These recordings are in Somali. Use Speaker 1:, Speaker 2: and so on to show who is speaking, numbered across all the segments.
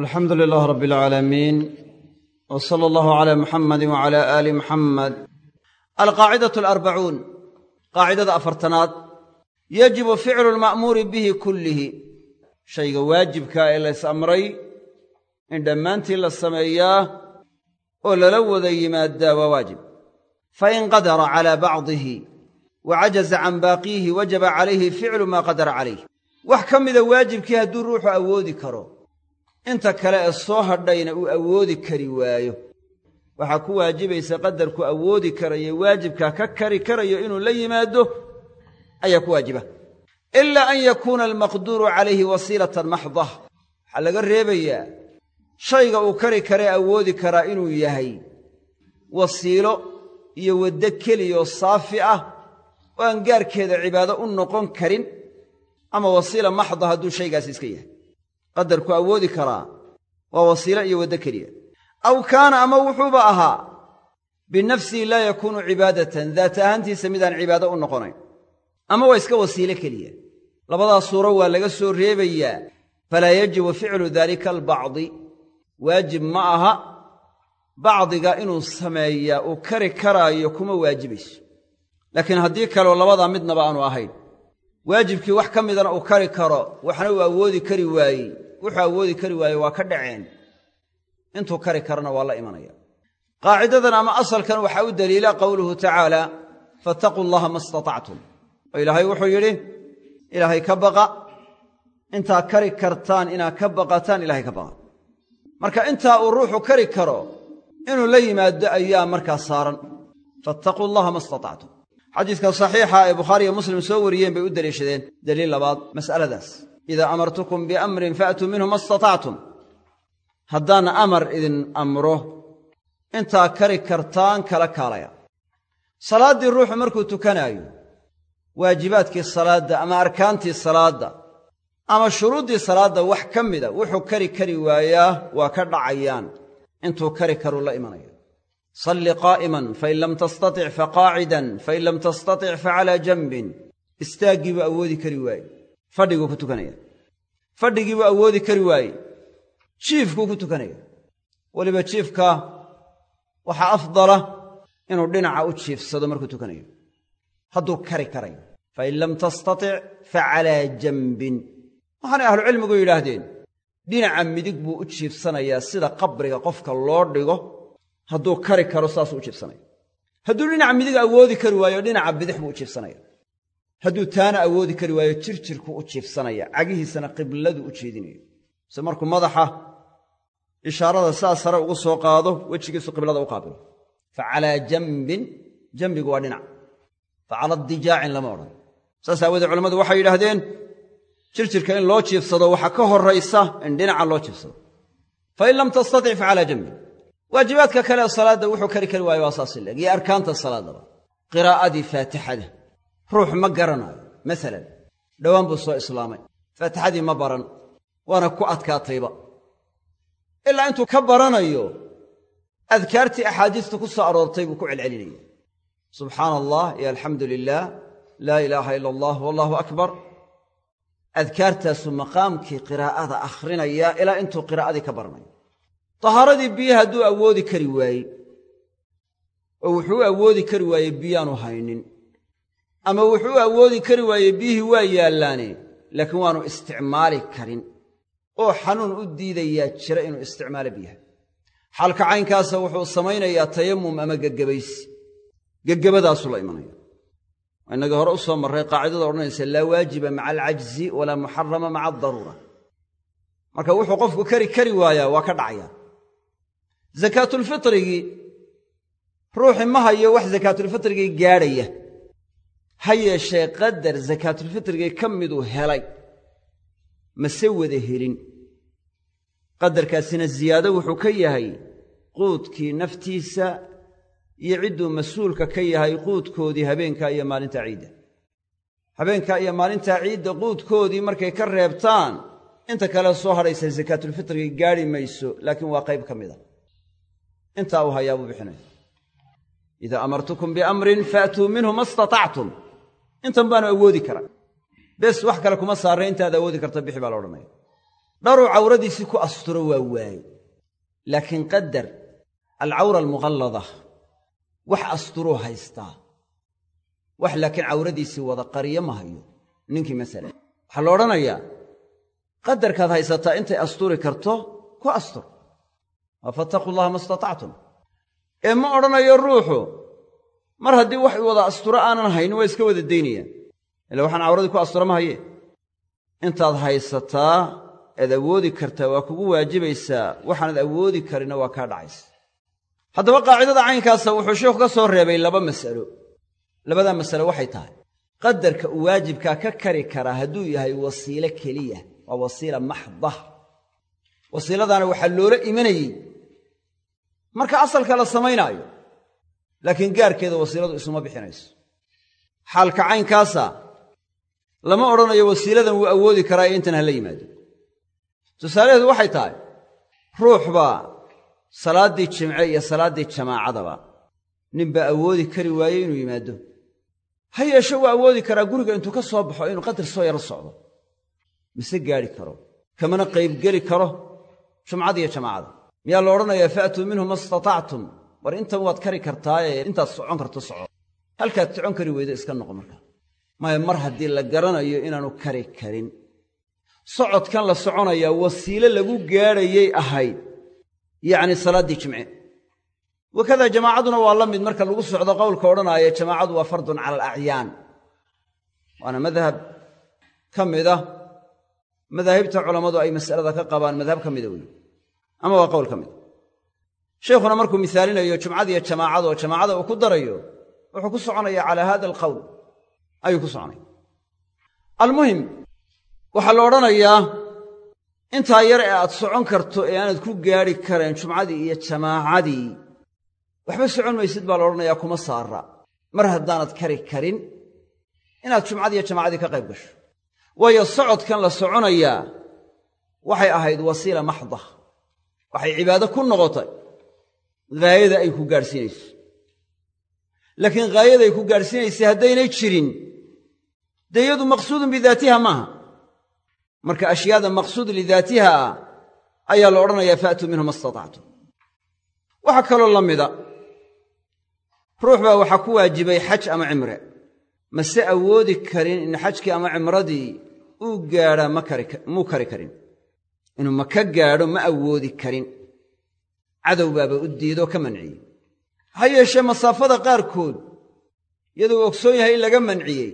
Speaker 1: alxamdu lilaah rab alcaalamiin w sala allahu cala muxamadi wacala aali muxamed alqaacidatu alarbacuun qaacidada afartanaad. Yajibu ficlu lma'muuri bihi kullihi. Shayga waajibkaa ee lays amray in dhammaantii la sameeyaa oo lala wada yimaadaa waa waajib. Fain qadara calaa bacdihi wa cajaza can baaqiihi wajaba calayhi ficlu maa qadara calayh wax ka mida waajibkii hadduu ruuxu awoodi karo inta kale ee soo hadhayna uu awoodi kari waayo. Waxaa ku waajibaysa qadarku awoodi karayo waajibkaa ka kari karayo inuu la yimaado ayaa ku waajiba. Ilaa an yakuuna almaqduuru calayhi wasiilatan maxdah waxaa laga reebayaa shayga uu kari karee awoodi karaa inuu yahay wasiilo iyo waddo keliyaoo saafi ah oo aan gaarkeeda cibaado u noqon karin ama wasiila maxda hadduu shaygaasi iska yahay qadarku awoodi karaa waa wasiilo iyo waddo keliya. Aw kaana ama wuxuuba ahaa binafsihi laa yakuunu cibaadatan daata ahaantiisa midaan cibaado u noqonayn. Ama waa iska wasiilo keliya. Labadaas suuro waa laga soo reebayaa falaa yajibu ficlu daalika albacdi. Waajib ma aha bacdiga inuu sameeyaa uu kari karaayo kuma waajibayso laakiin haddii kaleo labadaa midnaba aanu ahayn waajibkii wax ka midana uu kari karo waxna uu awoodi kari waayey wuxuu awoodi kari waaye waa ka dhaceen. Intuu kari karana waa la imanaya. Qaacidadan ama asalkan waxaa u daliila qowluhu tacaala fattaquu allaha ma istatactum. Oo ilaahay wuxuu yidhi ilaahay ka baqa. Intaa kari kartaan inaad ka baqataan ilahay ka baqa. Marka intaa uu ruuxu kari karo inuu la yimaado ayaa markaa saaran. Fattaquu allaha ma istatactum. Xadiiska saxiixa ee bukhaariiyo muslim soo wariyeen bay u deliishadeen daliil labaad mas'aladaas idaa amartukum biamrin faatuu minhu ma istatactum haddaan amar idin amro intaa kari kartaan kala kaalaya salaaddii ruuxu markuu tukanaayo waajibaadkii salaadda ama arkaantii salaadda ama shuruuddii salaadda wax ka mida wuxuu kari kari waayaa waa ka dhacayaan intuu kari karuu la imanaya salli qaa'iman fain lam tastatic faqaacidan fain lam tastatic facalaa janbin istaaggii buu awoodi kari waaye fadhiguu ku tukanaya fadhigii buu awoodi kari waaye. Jiifkuu ku tukanaya weliba jiifka waxaa afdala inuu dhinaca u jiifsado markuu tukanayo. Hadduu kari karayo. Fain lam tastatic facalaa janbin. Waxaanay ahlucilmigu yidhaahdeen dhinaca midig buu u jiifsanayaa sida qabriga qofka loo dhigo. Hadduu kari karo saasuu u jiifsanaya hadduu dhinaca midig awoodi kari waayo dhinaca bidix buu u jiifsanaya hadduu taana awoodi kari waayo jirjirkuu u jiifsanaya. Cagihiisana qibladuu u jeedinayo se markuu madaxa ishaarada saa sare ugu soo qaado wejigiisu qiblada u qaabilo. Fa calaa jambin jambigu waa dhinac. Fa cala dijaacin lama odhan. Saas aawoodee culammadu waxay yidhaahdeen jirjirka in loo jiifsado waxaa ka horraysa in dhinaca loo jiifsado. Fain lam tastatic fa calaa jambin. Waajibaadka kale salaadda wuxuu kari kari waayo waa saas iyo arkaanta salaaddaba qiraa'adii faatixada ruux ma garanaayo masalan dhowaan buu soo islaamay. Faatixadii ma baran waana ku adkaatayba. Ilaa intuu ka baranayo adkaartii axaadiista ku soo aroortay buu ku celcelinaya subxaana allah iyo alxamdu lilaah laa ilaaha ila allah wallaahu akbar. Adkaartaasuu maqaamkii qiraa'ada akhrinaya ilaa intuu qiraa'adii ka baranayo tahaaradii biyo hadduu awoodi kari waayey oo wuxuu awoodi kari waayey biyaanu haynin ama wuxuu awoodi kari waayey biyihii waa yaallaane laakiin waanu isticmaali karin. Oo xanuun u diidayaa jira inuu isticmaalo biyaha. Xaalka caynkaasa wuxuu samaynayaa tayamum ama gegebaysi gegabadaasuu la imanaya. Innagii hore u soo marray qaacidada odhanaysa laa waajiba maca alcajzi walaa muxarama maca adaruura marka wuxuu qofku kari kari waayaa waa ka dhacayaa sakaatulfitrigii ruuxi ma hayo wax sakaatulfitrigii gaadhaya ha yeeshee qadar sakaatulfitrigii ka miduu helay mase wada helin. Qadarkaasina ziyaado wuxuu ka yahay quudkii naftiisa iyo cidduu mas'uulka ka yahay quudkoodii habeenkaa iyo maalintaa ciidda. Habeenkaa iyo maalintaa ciidda quudkoodii markay ka reebtaan inta kale soo hadhaysa sakaatulfitrigii gaadhi mayso laakiin waa qayb ka mida intaa uu hayaa buu bixinaya idaa amartukum biamrin faatuu minhu ma istatactum intan baanu awoodi karaa. Bes wax kale kuma saarra intaad awoodi karta bixi baa la odhanaya. Dharuu cawradiisii ku asturo waa waaye laakiin qadar alcawra almughallada wax asturuu haystaa wax laakiin cawradiisii wada qariyo ma hayo ninkii masalan waxaa la odhanayaa qadarkaad haysataa intay asturi karto ku astur. Waa fattaquu llaha ma istatactum ee ma odhanayo ruuxu mar haddii wax wada asturo aanan haynin waa iska wada daynayaan ila waxaan cawradii ku astura ma haye. Intaad haysataa ead awoodi kartaa waa kugu waajibaysaa. Waxaanad awoodi karina waa kaa dhacaysa. Haddaba qaacidada caynkaasa wuxuu sheikhu ka soo reebay laba mas'alo. Labadaa masale waxay tahay. Qadarka uu waajibkaa ka kari karaa hadduu yahay wasiilo keliya waa wasiila maxda wasiiladaana waxaa loola imanayey. Marka asalka la samaynaayo laakiin gaarkeeda wasiiladu isuma bixinayso. Xaalka caynkaasa lama odhanayo wasiiladan wuu awoodi karaa ee intan hala yimaado. Tusaalaheedu waxay tahay ruux baa salaaddii jimce iyo salaaddii jamaacadaba ninbaa awoodi kari waayey inuu yimaado. Ha yeeshe waa awoodi karaa guriga intuu ka soo baxo inuu qadar soo yaro socdo. Mise gaadhi karo kamana qaybgeli karo jumcada iyo jamaacada miyaa la odhanayaa fa'tuu minhu ma istatactum war intan waad kari kartaaye intaad socon karto soco. Halkaad socon kari weydo iska noqo markaa maya mar haddii la garanayo inaanu kari karin. Socodkan la soconayaa wasiile lagu gaadhayay ahayd. Yacni salaaddii jimce. Wakadaa jamaacaduna waa la mid marka lagu socdo qowlka odhanaaya jamaacadu waa fardun cala alacyaan waana madhab ka mida madaahibta culammadu ay mas'alada ka qabaan madhab ka mida wey ama waa qowl ka mida sheikhuna markuu misaalinayo jumcadiiyo jamaacada oo jamaacada uu ku darayo wuxuu ku soconaya calaa hada alqowl ayuu ku soconaya. Almuhim waxaa la odhanayaa intaa yar ee aad socon karto ee aanad ku gaadhi karayn jumcadii iyo jamaacadii waxba socon maysid baa la odhanayaa kuma saara mar haddaanad kari karin inaad jumcadiiyo jamaacadii ka qayb gasho. Waayo socodkan la soconayaa waxay ahayd wasiila maxda waxay cibaado ku noqotay haayada ay ku gaadhsiinayso laakiin haayaday ku gaadhsiinaysay haddaynay jirin dee iyadu maqsuudun bidaatiha maaha. Marka ashyaada maqsuud lidaatiha ah ayaa la odhanayaa fa'tuu minhu ma istatactum waxaa kaloo la mida ruux baa waxaa ku waajibay xaj ama cimre. Mase awoodi karin in xajkii ama cimradii uu gaadhaa muu kari karin. Inuu maka gaadho ma awoodi karin cadow baaba u diidoo ka manciyey. Ha yeeshee masaafada qaarkood iyaduu ogsoon yahay in laga manciyey.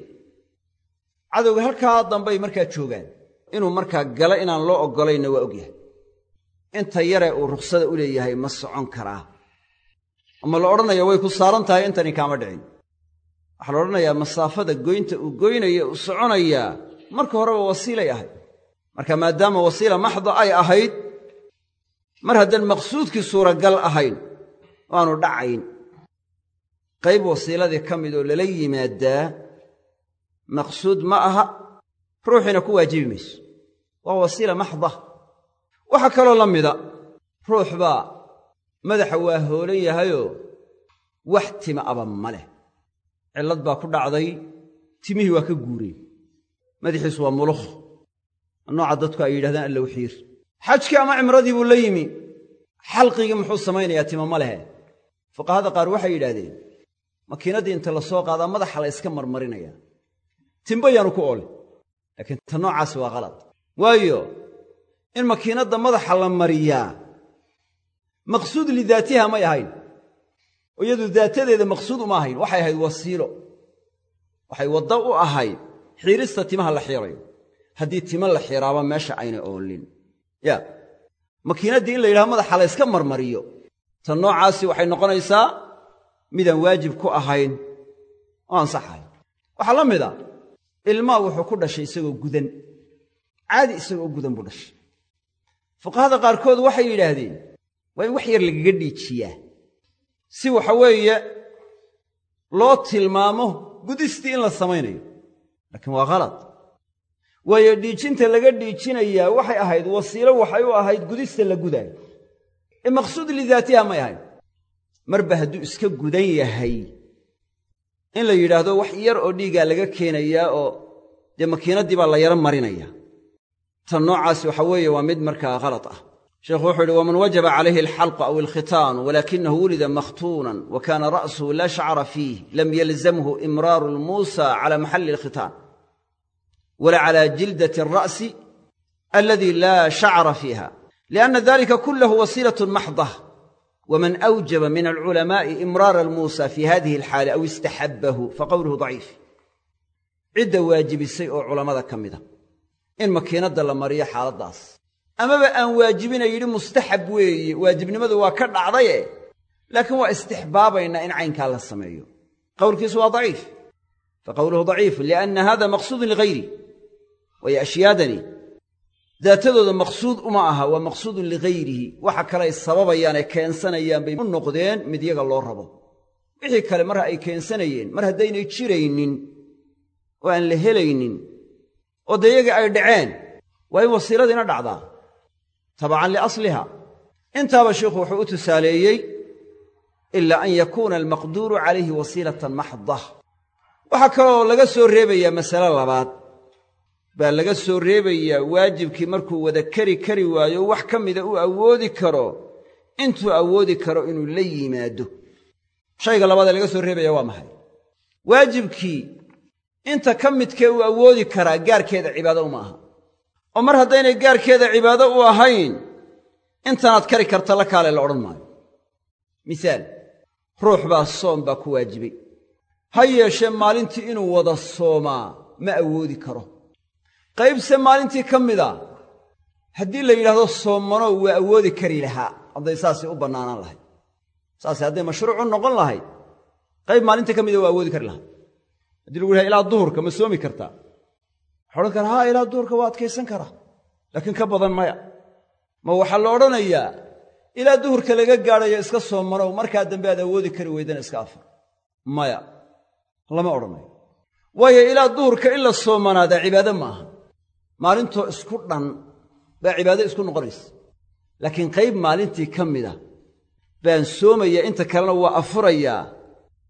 Speaker 1: Cadowga halkaa dambay markaa joogaan. Inuu markaa galo inaan loo oggolaynna waa ogyahay. Inta yaree uu rukhsada u leeyahay ma socon karaa. Ama la odhanaya way ku saaran tahay intani kaama dhicin. Waxaa la odhanayaa masaafada goynta uu goynaya uu soconayaa marka horeba wasiilay ahayd. Marka maadaama wasiila maxda ay ahayd mar haddaan maqsuudkii suuragal ahayn waanu dhacayn. Qayb wasiiladii ka mid oo lala yimaadaa maqsuud ma aha ruuxiina ku waajibi mayso. Waa wasiila maxda. Waxaa kaloo la mida ruux baa madaxa waa hoolan yahayoo wax tima aba ma leh. Cillad baa ku dhacday timihii waa ka guureen madaxiisu waa mulukh. Nooca dadku ay yidhahdaan allow xiir xajkii ama cimradii buu la yimi. Xalqigii muxuu samaynayaa tima ma lehe fuqahada qaar waxay yidhaahdeen makiinaddii inta la soo qaadaa madaxa la yska marmarinayaa timba yaanu ku oolin. Laakiin ta noocaasi waa qalad waayo in makiinadda madaxa la mariyaa maqsuud lidaatiha may ahayn. Oo iyadu daatadeeda maqsuud uma ahayn. Waxay ahayd wasiilo. Waxay wadda u ahayd. Xiirista timaha la xiirayo. Haddii tima la xiraaba meesha aynay oolin ya. Makiinaddii in la yidhaha madaxa la yska marmariyo. Ta noocaasi waxay noqonaysaa midaan waajib ku ahayn oo ansaxahay waxaa la mida ilmaa wuxuu ku dhashay isagoo gudan. Caadi isagoo gudan buu dhashay. Fuqahada qaarkood waxay yidhaahdeen waa in wax yar lagaga dhiijiyaa. Si waxa weeye loo tilmaamo gudistii in la samaynayo. Laakiin waa khalad waayo dhiijinta laga dhiijinayaa waxay ahayd wasiilo waxay u ahayd gudista la gudaayo ee maqsuud lidaatiha may ahayn. Marba hadduu iska gudan yahay in la yidhaahdo wax yar oo dhiigaa laga keenayaa oo dee makiinaddii baa la yaro marinayaa tan noocaasi waxa weeye waa mid markaa khalad ah. Sheekhu wuxuu yidhi waman wajaba calayhi alxalqu aw alkhitaanu walakinahu wulida makhtuunan wa kaana ra'suhu laa shacra fiih lam yalzamhu imraaru lmuusa cala maxalli alkhitaan jildati alra'si aladi laa shacra fiiha lianna dalika kulahu wasiilatun maxdah waman awjaba min alculamaa'i imraara almuusa fi hadihi alxaali aw istaxabbahu faqowluhu daciif cidda waajibisay oo culammada ka mida in makiinadda la mariyo xaaladdaas amaba aan waajibina yidhi mustaxab weeye waajibnimadu waa ka dhacdaye laakiin waa istixbaabaynaa in caynkaa la sameeyo qowlkiisu waa daciif fa qowluhu daciif lianna hada maqsuudun ligayri waayo ashyaadani daatadooda maqsuud uma aha waa maqsuudun ligayrihi waxa kale ay sababayaanee keensanayaan bay u noqdeen mid yaga loo rabo wixii kale mar ay keensanayeen mar haddaynay jiraynin oo aan la helaynin oo dee yagii ay dhaceen waa in wasiiladiina dhacdaa tabacan liasliha intaaba sheikhu wuxuu u tusaaleeyey ilaa an yakuuna almaqduuru calayhi wasiilatan maxdah waxaa kaloo laga soo reebayaa masale labaad baa laga soo reebayaa waajibkii markuu wada keri kari waayo wax ka mida uu awoodi karo intuu awoodi karo inuu la yimaado. Shayga labaad ee laga soo reebaya waa maxay? Waajibkii inta ka midkee uu awoodi karaa gaarkeeda cibaado uma aha. Oo mar haddaynay gaarkeeda cibaado u ahayn intanaad kari karta la kaale la odhan maayo. Misaal ruux baa soom baa ku waajibay. Ha yeeshee maalintii inuu wada soomaa ma awoodi karo qaybse maalintii ka mida haddii la yidhaahdo soomanow waa awoodi kari lahaa hadday saasay u bannaanaan lahayd. Saasay hadday mashruuc u noqon lahayd qayb maalintii ka mida waa awoodi kari lahaa. Haddii lagu yidhaha ilaa duhurka ma soomi kartaa. Waxa odhan kara haa ilaa duhurka waa adkaysan karaa. Laakiin ka badan maya. Ma waxaa la odhanayaa ilaa duhurka laga gaadhayo iska soomanow markaa dambe aad awoodi kari weydana iska afar. Maya. Lama odhanayo. Waayo ilaa duhurka in la soomanaadaa cibaado ma aha maalintoo isku dhan baa cibaado isku noqonaysa laakiin qayb maalintii ka mida baan soomaya inta kalena waa afurayaa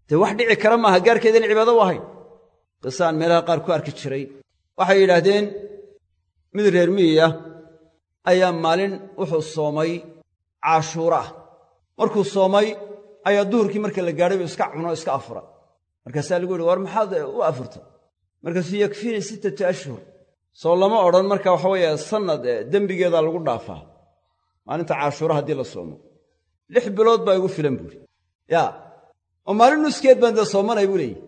Speaker 1: dee wax dhici kara maaha gaarkeeda in cibaado u ahayn. Qise aan meelaha qaar ku arki jiray. Waxay yidhaahdeen mid reer miyiya ayaa maalin wuxuu soomay caashuura ah markuu soomay ayaa duhurkii marka la gaadhay buu iska cuno iska afura. Markaasaa lagu yihi war maxaad u afurtay? Markaasuu yakfiinii sittatu ashhur soo lama odhan marka waxa weeye sannad dembigeedaa lagu dhaafaa. Maalinta caashuura haddii la soomo. Lix bilood baa igu filan buuri yaa oo maalin nuskeed baan dee soomanay buu leeyihi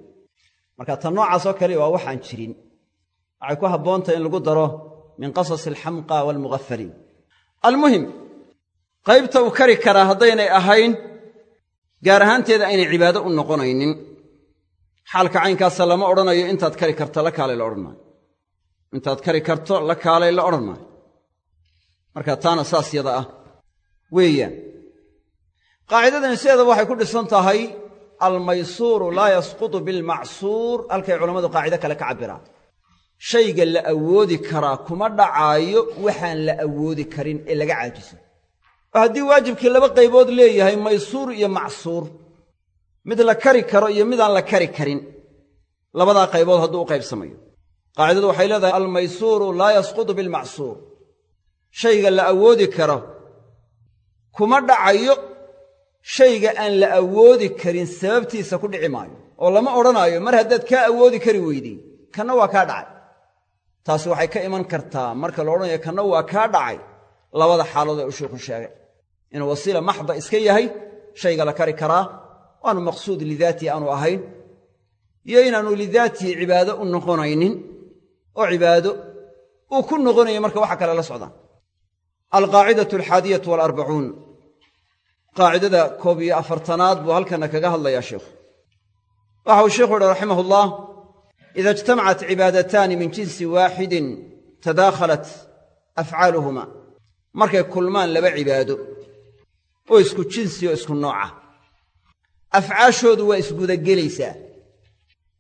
Speaker 1: marka tan noocaasoo kale waa waxaan jirin. Waxay ku habboontahay in lagu daro min qasasi alxamqa waalmughafaliin almuhim qaybta uu kari karaa haddaynay ahayn gaar ahaanteeda aynay cibaado u noqonaynin. Xaalka caynkaasa lama odhanayo intaad kari karto la kaalay la odhan maayo intaad kari karto la kaalay la odhan maayo. Marka taana saas yada ah. Weeyaan. Qaacidadani sideedaba waxay ku dhisan tahay almaysuuru laa yasqutu bilmacsuur. Halkay culammadu qaacido kale ka cabbiraan. Shayga la awoodi karaa kuma dhacaayo waxaan la awoodi karin ee laga caajiso. Oo haddii waajibkii laba qaybood leeyahay maysuur iyo macsuur mid la kari karo iyo midaan la kari karin labadaa qaybood hadduu u qaybsamayo qaacidadu waxay leedahay almaysuuru laa yasqutu bilmacsuur shayga la awoodi karo kuma dhacayo shayga aan la awoodi karin sababtiisa ku dhici maayo. Oo lama odhanaayo mar haddaad kaa awoodi kari weydey kanna waa kaa dhacay. Taasi waxay ka iman kartaa marka la odhanayo kanna waa kaa dhacay. Labada xaalood ee u sheikhu sheegay. Inuu wasiila maxda iska yahay shayga la kari karaa waanu maqsuud lidaatii aanu ahayn. Iyo inaannu lidaatii cibaado u noqonaynin oo cibaado uu ku noqonayo marka waxa kale la socdaan. Alqaacidatu alxaadiyatu waalarbacuun qaacidada koob iyo afartanaad buu halkana kaga hadlayaa sheikhu. Waxa uu sheikhu uhi raximah ullah ida ijtamacat cibaadataani min jinsi waaxidin tadaakhalat afcaaluhuma. Markay kulmaan laba cibaado oo isku jinsi oo isku nooca. Afcaashoodu waa isgudagelaysaa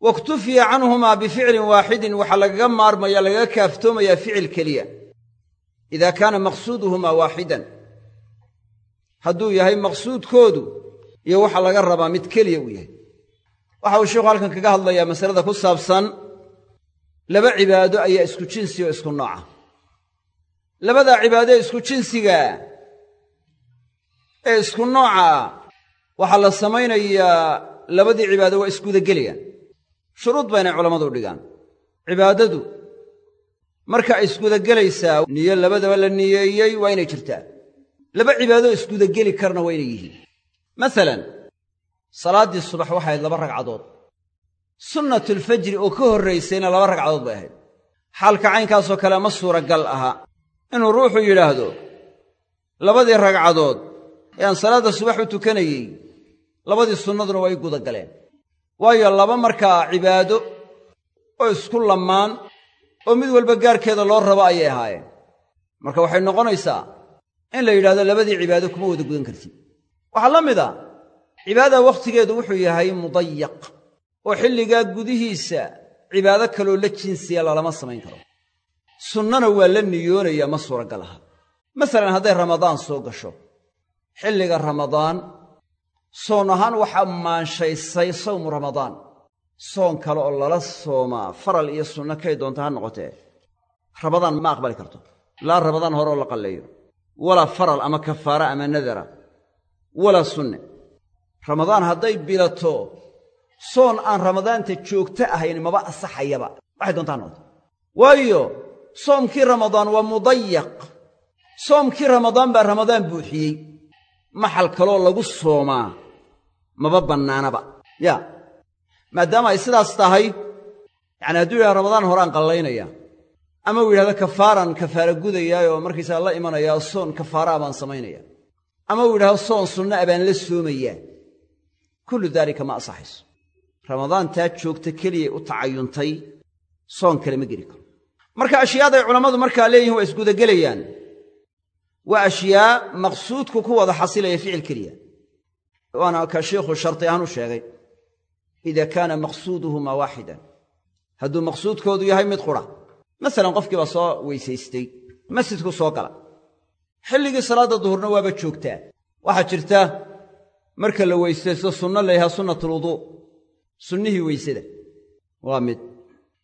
Speaker 1: waiktufiya canhumaa bificlin waaxidin waxaa lagaga maarmaya lagaga kaaftoomayaa ficil keliya idaa kaana maqsuuduhumaa waaxidan. Hadduu yahay maqsuudkoodu iyo waxa laga rabaa mid keliya uu yahay. Waxa uu sheikhu halkan kaga hadlayaa masalada ku saabsan laba cibaado ayaa isku jinsi oo isku nooca. Labadaa cibaadee isku jinsigaa ee isku noocaa waxaa la samaynayaa labadii cibaado waa isgudagelayaan shuruud baynay culammadu dhigaan. Cibaadadu marka ay isgudagelaysaa niyo labadaba la niyeeyey waa inay jirtaa. Laba cibaadoo isgudageli karna waa inay yihiin. Masalan salaaddii subax waxay ahayd laba ragcadood. Sunnatulfajri oo ka horraysayna laba ragcadood bay ahayd. Xaalka caynkaasoo kale ma suuragal aha. Inuu ruuxu yidhaahdo labadii ragcadood ee aan salaadda subax u tukanayey labadii sunnaduna waa ii gudagaleen waayo laba markaa cibaado oo isku lammaan oo mid walba gaarkeeda loo rabo ayay ahaayeen. Marka waxay noqonaysaa in la yidhahdo labadii cibaado kuma wada gudan kartid. Waxaa la mid a cibaadada wakhtigeedu wuxuu yahay mudayaq oo xilligaa gudihiisa cibaado kaloo la jinsiya lalama samayn karo. Sunnana waa la niyoonayaa ma suuragal aha. Masalan hadday ramadaan soo gasho xilliga ramadaan soon ahaan waxaa maanshaysay sawmu ramadaan. Soon kale oo lala soomaa faral iyo sunno kay doonta ha noqotee. Ramadaan ma aqbali karto. Laa ramadaan hore oo la qalleeyo. Walaa faral ama kafaara ama nadara. Walaa sunne. Ramadaan hadday bilato soon aan ramadaanta joogto ahayn maba asaxayaba waxay doonta ha noqote waayo soomkii ramadaan waa mudayaq soomkii ramadaan baa ramadaan buuxiyey. Maxal kaloo lagu soomaa maba bannaanaba. Yaa maadaama ay sidaas tahay yacani hadduu yidhahdo ramadaan horaan qallaynaya ama uu yidhahdo kafaaran kafaara gudayaayoo markaysaa la imanayaa soon kafaaraa baan samaynaya ama uu yidhahdo soon sunna a baan la soomayaa kullu daalika ma asaxayso ramadaantaa joogta keliyay u tacayuntay soon kale ma geli karo. Marka ashyaaday culammadu markaa leeyihiin waa isgudagelayaan waa ashyaa maqsuudku ku wada xasilaya ficil keliya waana ka shiikhu sharti ahaan u sheegay ida kaana maqsuuduhumaa waaxidan hadduu maqsuudkoodu yahay mid qura masalan qofkii baa soo weysaystay masjidku soo gala xilligii salaadda duhurna waaba joogtaa waxaa jirta marka la weysaysto sunno la yhaha sunnatulwuduu sunnihii weysada waa mid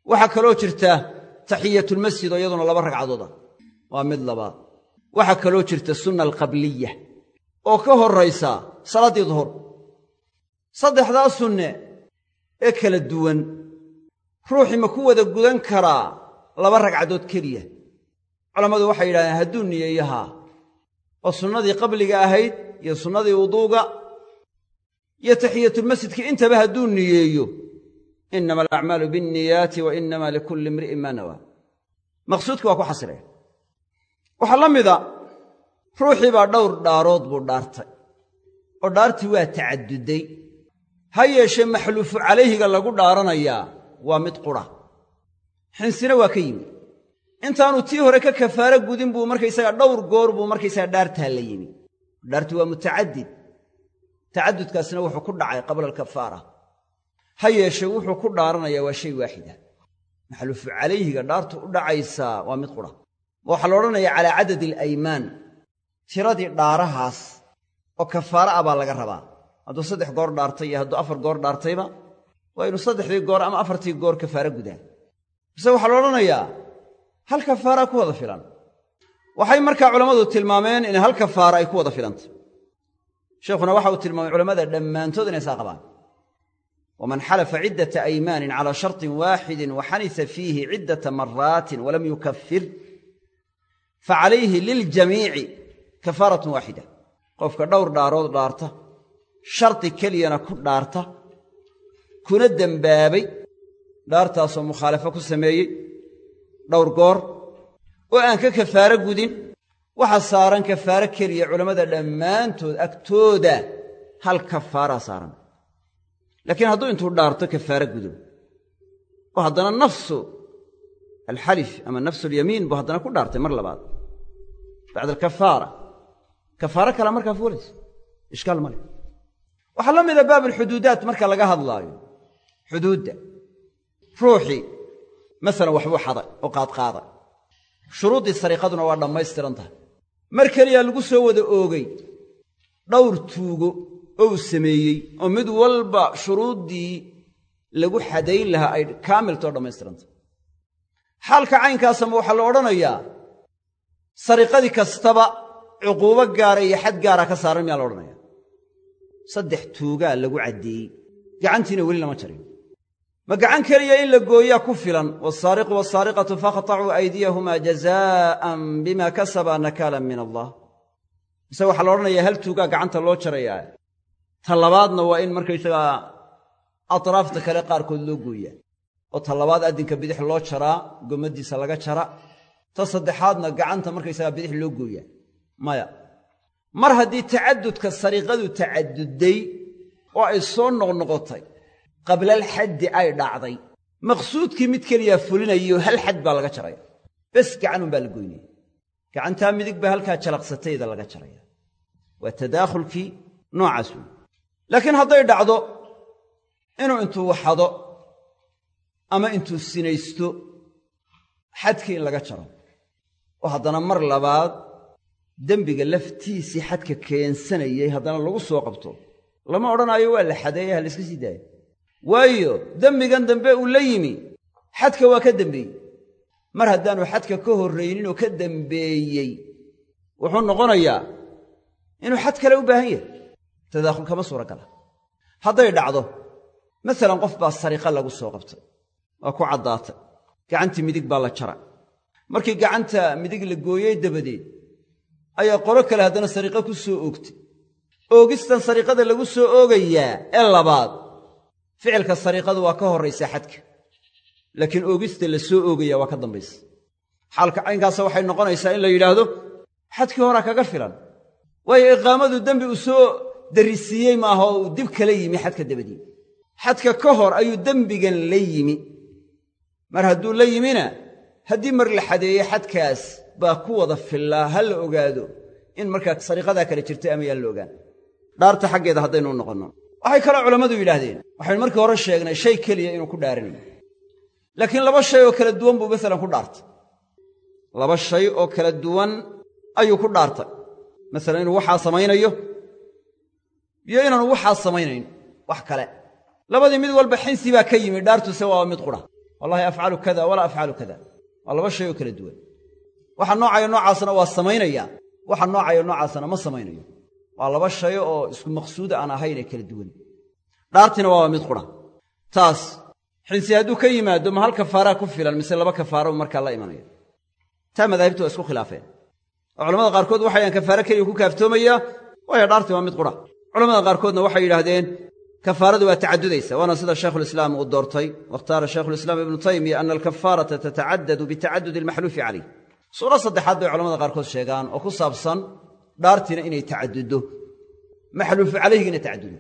Speaker 1: waxaa kaloo jirta taxiyatulmasjid oo iyaduna laba ragcadooda waa mid labaad waxaa kaloo jirta sunna alqabliya oo ka horraysa salaaddii duhur. Saddexdaa sunne ee kala duwan ruuxii ma ku wada gudan karaa laba ragcadood keliya. Culammadu waxay yidhahdeen hadduu niyeeyahaa oo sunnadii qabliga ahayd iyo sunnadii wuduuga iyo taxiyatulmasjidkii intaba hadduu niyeeyo innama alacmaalu bianniyaati wa innama likulli imri'in maa nawaa maqsuudkii waa ku xasilaya waxaa la mida ruuxii baa dhowr dhaarood buu dhaartay oo dhaartii waa tacadduday. Ha yeeshee maxluufu calayhiga lagu dhaaranayaa waa mid qura. Xinsina waa ka yimi intaanu tii hore ka kafaaro gudin buu markaysagaa dhowr goor buu markaysaga dhaartaa la yimi dhaartii waa mutacadid. Tacadudkaasna wuxuu ku dhacay qabla alkafaara. Ha yeeshee wuxuu ku dhaaranayaa waa shay waaxida. Maxluufu calayhiga dhaartu u dhacaysaa waa mid qura. Waxaa la odhanayaa calaa cadadi alaymaan. Tiradii dhaarahaas oo kafaara ah baa laga rabaa. Hadduu saddex goor dhaartay iyo hadduu afar goor dhaartayba waa inuu saddexdii goor ama afartii goor kafaaro gudaa. Bise waxaa la odhanayaa hal kafaaraa ku wada filan. Waxay markaa culammadu tilmaameen in hal kafaara ay ku wada filantay. Sheikhuna waxa uu tilmaamay culammada dhammaantood inay saa qabaan. Waman xalafa ciddata aymaanin calaa shartin waaxidin wa xanisa fiihi ciddata maraatin walam yukafir fa calayhi liljamiici kafaaratun waaxida qofka dhowr dhaarood dhaarta shardi keliyana ku dhaarta kuna dembaabay dhaartaasoo mukhaalafo ku sameeyey dhowr goor oo aan ka kafaaro gudin waxa saaran kafaaro keliya culammada dhammaantood agtooda hal kafaaraa saaran. Laakiin hadduu intuu dhaarto kafaaro gudo oo haddana nafsu alxalif ama nafsu alyamiin buu haddana ku dhaartay mar labaad. Bacda alkafaara kafaaro kala markaa fuulaysa ishkaal ma leh. Waxaa la mida baab alxuduudaat marka laga hadlaayo. Xuduudda. Ruuxii. Masalan waxbuu xaday oo qaadqaaday shuruuddii sariiqaduna waa dhammaystiran tahay. Mar keliyaa lagu soo wada oogay dhowr tuugo oo uu sameeyey oo mid walba shuruuddii lagu xadayn lahaa ay kaamiltoo dhammaystiran tahay. Xaalka caynkaasama waxaa la odhanayaa sariqadii kastaba cuquubo gaara iyo xad gaara ka saaran miyaa la odhanaya saddex tuugaa lagu caddeeyey gacantiina weli lama jarin. Ma gacan keliya in la gooyaa ku filan. Wasaariqu wasaariqatu faqtacuu aydiyahumaa jazaa'an bima kasaba nakaalan min allah. Mise waxaa la odhanayaa hal tuugaa gacanta loo jarayaa? Ta labaadna waa in markaysagaa atraafta kale qaarkood loo gooyaa. Oo ta labaad addinka bidix loo jaraa gommaddiisa laga jara. Ta saddexaadna gacanta markaysagaa bidix loo gooyaa maya mar haddii tacaddudka sariiqadu tacadudday oo ay soo noqnoqotay qablalxaddi ay dhacday maqsuudkii mid keliyaa fulinayo hal xad baa laga jaraya bes gacanun baa la goynaya gacantaa midig baa halkaa jalaqsatayda laga jaraya. Waa tadaakhulkii noocaas wey laakiin hadday dhacdo inuu intuu waxado ama intuu sinaysto xadkii in laga jaro. Oo haddana mar labaad dembiga laftiisii xadka keensanayay haddana lagu soo qabto. Lama odhanaayo waa la xadeeye ha la iska sii daaya waayo dembigan dambe uu la yimi. Xadka waa ka dembeeyey mar haddaanu xadka ka horraynin oo ka dembeeyey wuxuu noqonayaa inuu xad kale u baahan yahay. Tadaakhul kama suuragala. Hadday dhacdo masalan qof baa sariqa lagu soo qabtay waa ku caddaatay. Gacantii midig baa la jara markii gacanta midig la gooyey dabadeed ayaa qolo kale haddana sariiqo ku soo oogtay. Oogistan sariiqada lagu soo oogayaa ee labaad ficilka sariiqadu waa ka horraysa xadka laakiin oogista la soo oogaya waa ka dambaysa. Xaalka caynkaasa waxay noqonaysaa in la yidhaahdo xadkii horaa kaga filan waayo iqaamadu dembi uu soo darrisiiyey maaha oo uu dib kala yimi xadka dabadii. Xadka ka hor ayuu dembigan la yimi. Mar hadduu la yimina haddii mar la xadeeye xadkaas baa ku wada fillaa ha la ogaado in markaa sariiqadaa kale jirtay ama yaan la ogaan. Dhaarta xaggeeda haddaynu noqonno. Waxay kaloo culammadu yidhaahdeen. Waxaynu markii hore sheegnay shay keliya inuu ku dhaaranayo laakiin laba shay oo kala duwan buu masalan ku dhaartay. Laba shay oo kala duwan ayuu ku dhaartay. Masalan inuu waxaa samaynayo iyo inaanu waxaa samaynayn wax kale. Labadii mid walba xinsi baa ka yimi dhaartuse waa mid qura. Wallahi afcalu kada walaa afcalu kada waa laba shay oo kala duwan waxa noocayo noocaasna waa samaynaya. Waxa noocayo noocaasna ma samaynayo. Waa laba shay oo isku maqsuuda aan ahayn kala duwan. Dhaartina waa mid qura. Taas xinsi hadduu ka yimaado ma hal kafaaraa ku filan mise laba kafaaro markaa la imanaya? Taa madaahibtu waa isku khilaafeen. Oo culamada qaarkood waxayaan kafaare keliya ku kaaftoomayaa waayo dhaartii waa mid qura. Culamada qaarkoodna waxay yidhaahdeen kafaaradu waa tacadudaysa. Waana sida shaykhulislaam uu doortay. Wakhtaara shaykhulislaam ibnu taymiya ana alkafaarata tatacadadu bitacadudi almaxluufi calayh suuro saddexaad bay culamada qaarkood sheegaan oo ku saabsan dhaartiina inay tacaduddo maxluufu calayhigina tacadudo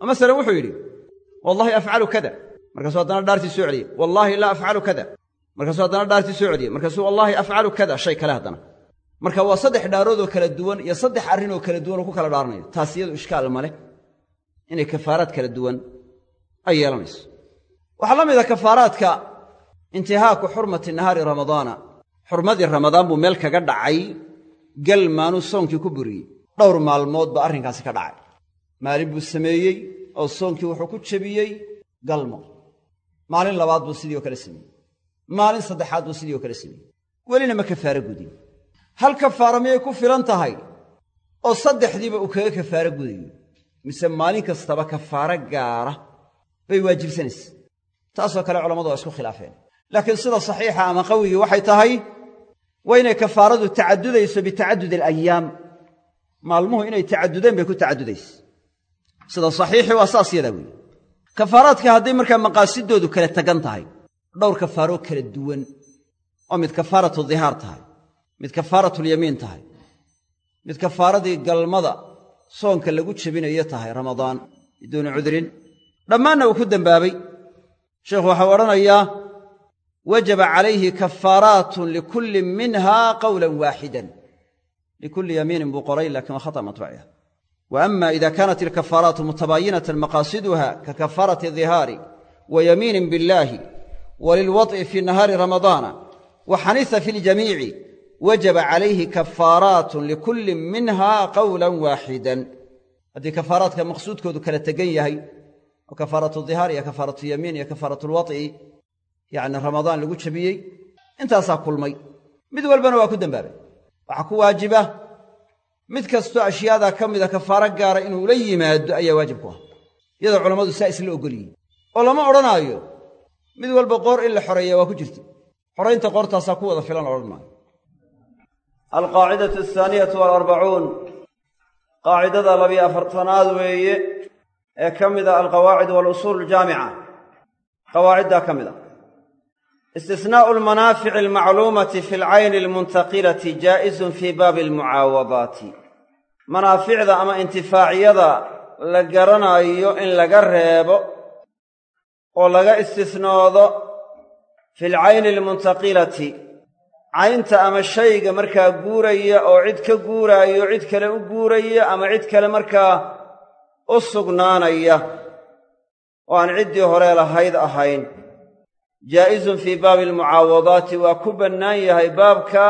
Speaker 1: oo masalan wuxuu yidhi wallaahi afcalu kada. Markaasuu haddana dhaartii soo celiyey. Wallaahi laa afcalu kada. Markaasuu haddana dhaartii soo celiyey. Markaasuu wallaahi afcalu kada. Shay kale haddana. Marka waa saddex dhaaroodoo kala duwan iyo saddex arrinoo kala duwan oo ku kala dhaaranayo. Taas iyadu ishkaal ma leh. Inay kafaaraad kala duwan ay yeelanayso. Waxaa la mida kafaaraadka intihaaku xurmati nahaari ramadaana xurmadii ramadaan buu meel kaga dhacay. Gal maanuu soonkii ku buriyey. Dhowr maalmood baa arrinkaasi ka dhacay. Maalin buu sameeyey oo soonkii wuxuu ku jebiyey galmo. Maalin labaad buu sidii oo kale sameeyey. Maalin saddexaad buu sidii oo kale sameeyey. Welina ma kafaaro gudin. Hal kafaaro miyay ku filan tahay? Oo saddexdiiba uu kaga kafaaro gudayo. Mise maalin kastaba kafaaro gaara. Bay waajibsanaysa. Taasoo kale culammadu waa isku khilaafeen. Laakiin sida saxiixa ama qawigii waxay tahay waa inay kafaaradu tacadudayso bitacadud alayaam maalmuhu inay tacadudeen bay ku tacadudaysa. Sida saxiixii waa saas yadaa weeye. Kafaaraadka hadday markaa maqaasidoodu kala tagan tahay dhowr kafaaroo kala duwan oo mid kafaaratu dihaar tahay mid kafaaratulyamiin tahay mid kafaaradii galmada soonka lagu jebinayo tahay ramadaan biduuni cudrin. Dhammaanna uu ku dembaabay wajaba calayhi kafaaraatun likulli minha qowlan waaxidan likulli yamiinin buu qoray laakiin waa khata matbaciha wa ama ida kaanat alkafaaraatu mutabaayinatan maqaasiduha ka kafaarati dihaari wa yamiinin biاllaahi wa lilwad'i fii nahaari ramadaana wa xanisa fi ljamiici wajaba calayhi kafaaraatun likulli minha qowlan waaxidan haddii kafaaraadka maqsuudkoodu kala tegan yahay oo kafaaratu dihaar iyo kafaaratu yamiin iyo kafaaratu lwad'i yacni ramadaan lagu jebiyey intaasaa kulmay. Mid walbana waa ku dembaabay waxaa ku waajiba mid kastoo ashyaadaa ka mida kafaaro gaara inuu la yimaado ayaa waajib ku ah. Iyadoo culammadu saa isla oggol yihiin oo lama odhanaayo mid walba qoor in la xoreeya waa ku jirta. Xoraynta qoortaasaa ku wada filan la odhan maayo. Alqaacidatu ahaaniyatu walarbacuun qaacidada labiyo afartanaad weeye ee ka mida alqawaacid walusuul aljaamica qawaaciddaa ka mid a istisnaa'u almanaafici almacluumati fi alcayni almuntaqilati jaa'izun fii baabi almucaawadaati manaaficda ama intifaacyada la garanaayo in laga reebo oo laga istisnoodo fi alcayni almuntaqilati caynta ama shayga markaa guuraya oo cid ka guuraayo cid kale u guuraya ama cid kale markaa u sugnaanaya. Oo aan ciddii hore lahayd ahayn jaa'izun fii baabi almucaawadaati waa ku bannaan yahay baabka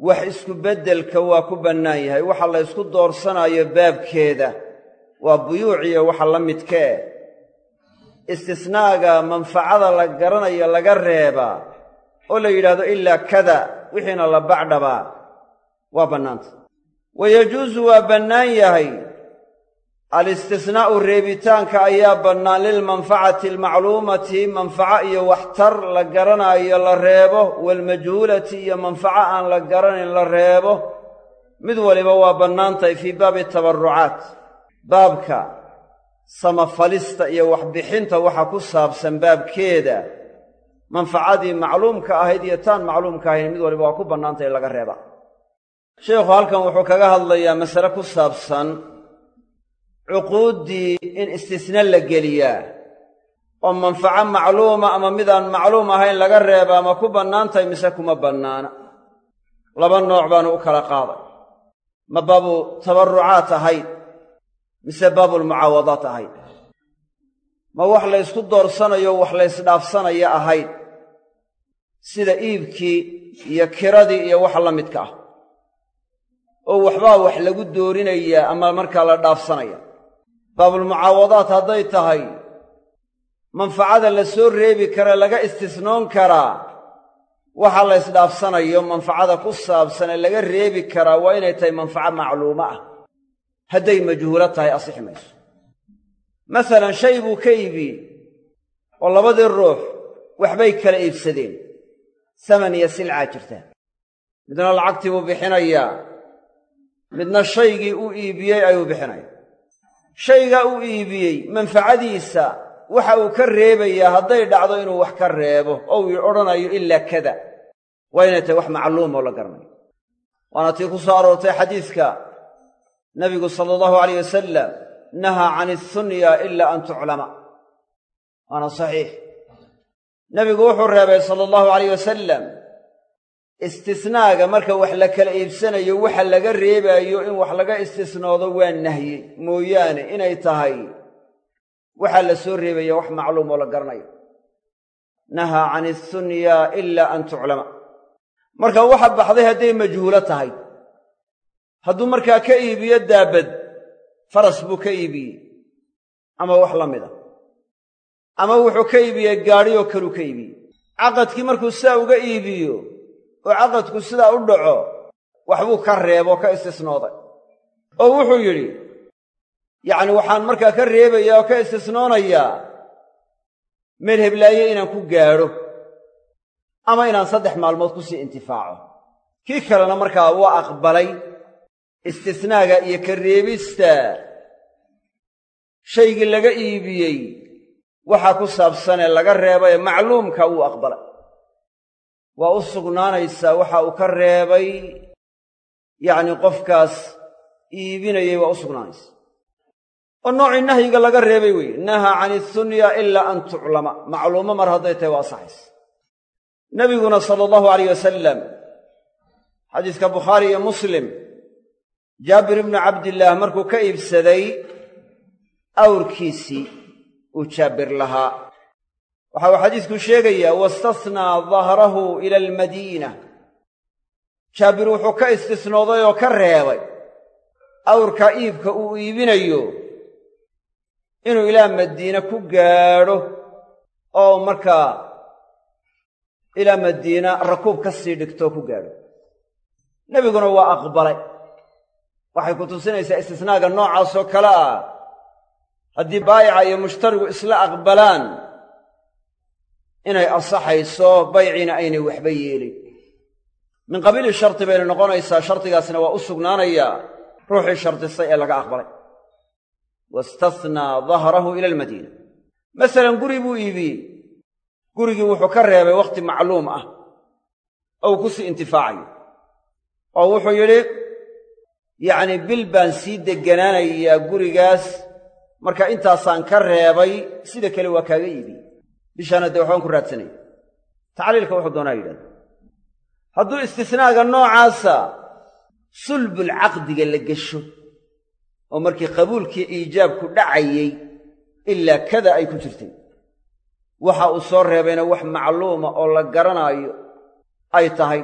Speaker 1: wax isku beddelka waa ku bannaan yahay. Waxa la ysku doorsanayo baabkeeda waa buyuuciyo waxa la midkee istisnaaga manfacada la garanayo laga reebaa oo la yidhaahdo ilaa kada wixiina la bacdhabaa waa bannaanta. Wa yajuusu waa bannaan yahay alistisnaa'u reebitaanka ayaa bannaan lilmanfacati almacluumati manfaco iyo waxtar la garanaayo la reebo waalmajhuulati iyo manfaco aan la garanayn la reebo. Mid waliba waa bannaantahay fii baabi tabarrucaat. Baabka samafalista iyo waxbixinta waxa ku saabsan baabkeeda. Manfacadii macluumka ahayd iyo taan macluumka ahayn mid waliba waa ku bannaantay in laga reeba. Sheikhu halkan wuxuu kaga hadlayaa masale ku saabsan cuquuddii in istisna la geliyaa oo manfaco macluuma ama midaan macluum ahayn laga reebaa ma ku bannaantahay mise kuma bannaana. laba nooc baanu u kala qaaday. ma baabu tabarrucaat ahayd mise baabulmucaawadaat ahayd ma wax laysku doorsanayo wax laysdhaafsanaya ahayd sida iibkii iyo kiradii iyo waxa la midka ah. oo waxbaa wax lagu doorinayaa ama markaa la dhaafsanaya baabulmucaawadaat hadday tahay manfacada la soo reebi kara laga istisnoon karaa waxa la ysdhaafsanayo manfacada ku saabsan ee laga reebi karaa waa inay tahay manfaco macluumo ah. Hadday majhuulo tahay asixi mayso. Masalan shay buu ka iibiyey oo labadii ruux waxbay kala iibsadeen. Saman iyo silcaa jirtaa midna lacagtii buu bixinayaa midna shaygii uu iibiyey ayuu bixinaya shaygaa uu iibiyey manfacadiisa waxa uu ka reebayaa hadday dhacdo inuu wax ka reebo oo uu odhanayo ilaa kada. Waa inay tahay wax macluum oo la garanayo. Waana tii ku soo aroortay xadiiska nabigu sala allahu alayh wasalam nahaa can isunya ila an tuclama. Waana saxiix. Nebigu wuxuu reebay sala allahu alayh wasalam istisnaaga marka wax la kala iibsanayo waxa laga reebaayo in wax laga istisnoodo waa nahyey mooyaane inay tahay waxaa la soo reebaya wax macluum oo la garanayo. Nahaa can isunya ila an tuclama. Marka waxa baxday hadday majhuulo tahay. Hadduu markaa ka iibiyo daabad faras buu ka iibiyey. Ama wax la mida. Ama wuxuu ka iibiyey gaadhiyoo kaluu ka iibiyey. Caqadkii markuu sidaa uga iibiyo oo caqadku sidaa u dhaco waxbuu ka reebo ka istisnooday. Oo wuxuu yidhi yacni waxaan markaa ka reebayaa oo ka istisnoonayaa meel heblaaye inaan ku gaadho ama inaan saddex maalmood ku sii intifaaco. Kii kalena markaa waa aqbalay istisnaaga iyo ka reebista shaygii laga iibiyey waxaa ku saabsanee laga reebaye macluumka wuu aqbalay waa u sugnaanaysaa waxa uu ka reebay. Yacni qofkaas iibinayay waa u sugnaanaysaa oo noocii nahyiga laga reebay weeye. Nahaa can isunya ilaa an tuclama. Macluumo mar hadday tahay waa asaxaysa nebiguna sala allahu alayh wasalam xadiiska bukhaari iyo muslim jaabir ibnu cabdillaah markuu ka iibsaday awrkiisii uu jaabir lahaa waxa uu xadiisku sheegayaa wastasnaa dahrahu ila almadiina. Jaabir wuxuu ka istisnooday oo ka reebay awrka iibka uu iibinayo inuu ilaa madiine ku gaadho oo markaa ilaa madiina rakuub ka sii dhigtoo ku gaadho. Nebiguna waa aqbalay. Waxay ku tusinaysaa istisnaaga noocaasoo kale ah. Haddii baayica iyo mushtarigu isla aqbalaan inay ansaxayso bayciina aynay waxba yeelin. Min qabiili sharti bayna noqonaysaa shardigaasna waa u sugnaanayaa ruuxii shardisay ee laga aqbalay. Wastathnaa dahrahu ila almadiina. Masalan guri buu iibiyey gurigii wuxuu ka reebay wakhti macluum ah. Oo uu ku sii intifaacayo. Oo wuxuu yidhi yacnii bil baan sii degganaanayaa gurigaas. Marka intaasaan ka reebay sida kale waa kaaga iibiyey bishaana dee waxbaan ku raadsanaya tacliilka wuxuu doonaa yidhahda hadduu istisnaaga noocaasa sulbulcaqdiga la gesho oo markii qabuulkii iijaabku dhacayey ilaa kada ay ku jirtay. Waxa uu soo reebayna wax macluuma oo la garanaayo ay tahay.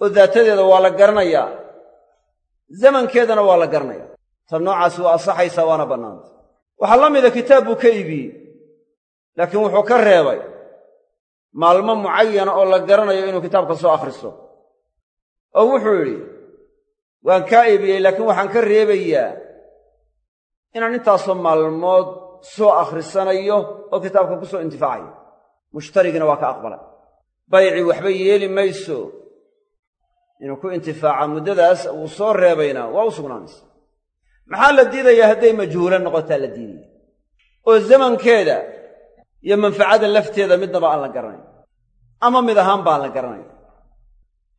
Speaker 1: Oo daatadeeda waa la garanayaa zamankeedana waa la garanayaa tan noocaasi waa asaxaysaa waana bannaanta. Waxaa la mida kitaab buu ka iibiyey laakiin wuxuu ka reebay maalmo mucayana oo la garanayo inuu kitaabka soo akhristo. Oo wuxuu yidhi waan kaa iibiyey laakiin waxaan ka reebayaa inaan intaasoo maalmood soo akhrisanayo oo kitaabka ku soo intifaacayo. Mushtarigina waa ka aqbalay. Baycii waxba yeeli mayso inuu ku intifaaca muddadaas uu soo reebayna waa u sugnaanaysa. Maxaa la diidayaa hadday majhuulo noqotaa la diidaya oo zamankeeda iyo manfacada lafteeda midnaba aan la garanayn. Ama mid ahaan baan la garanayn.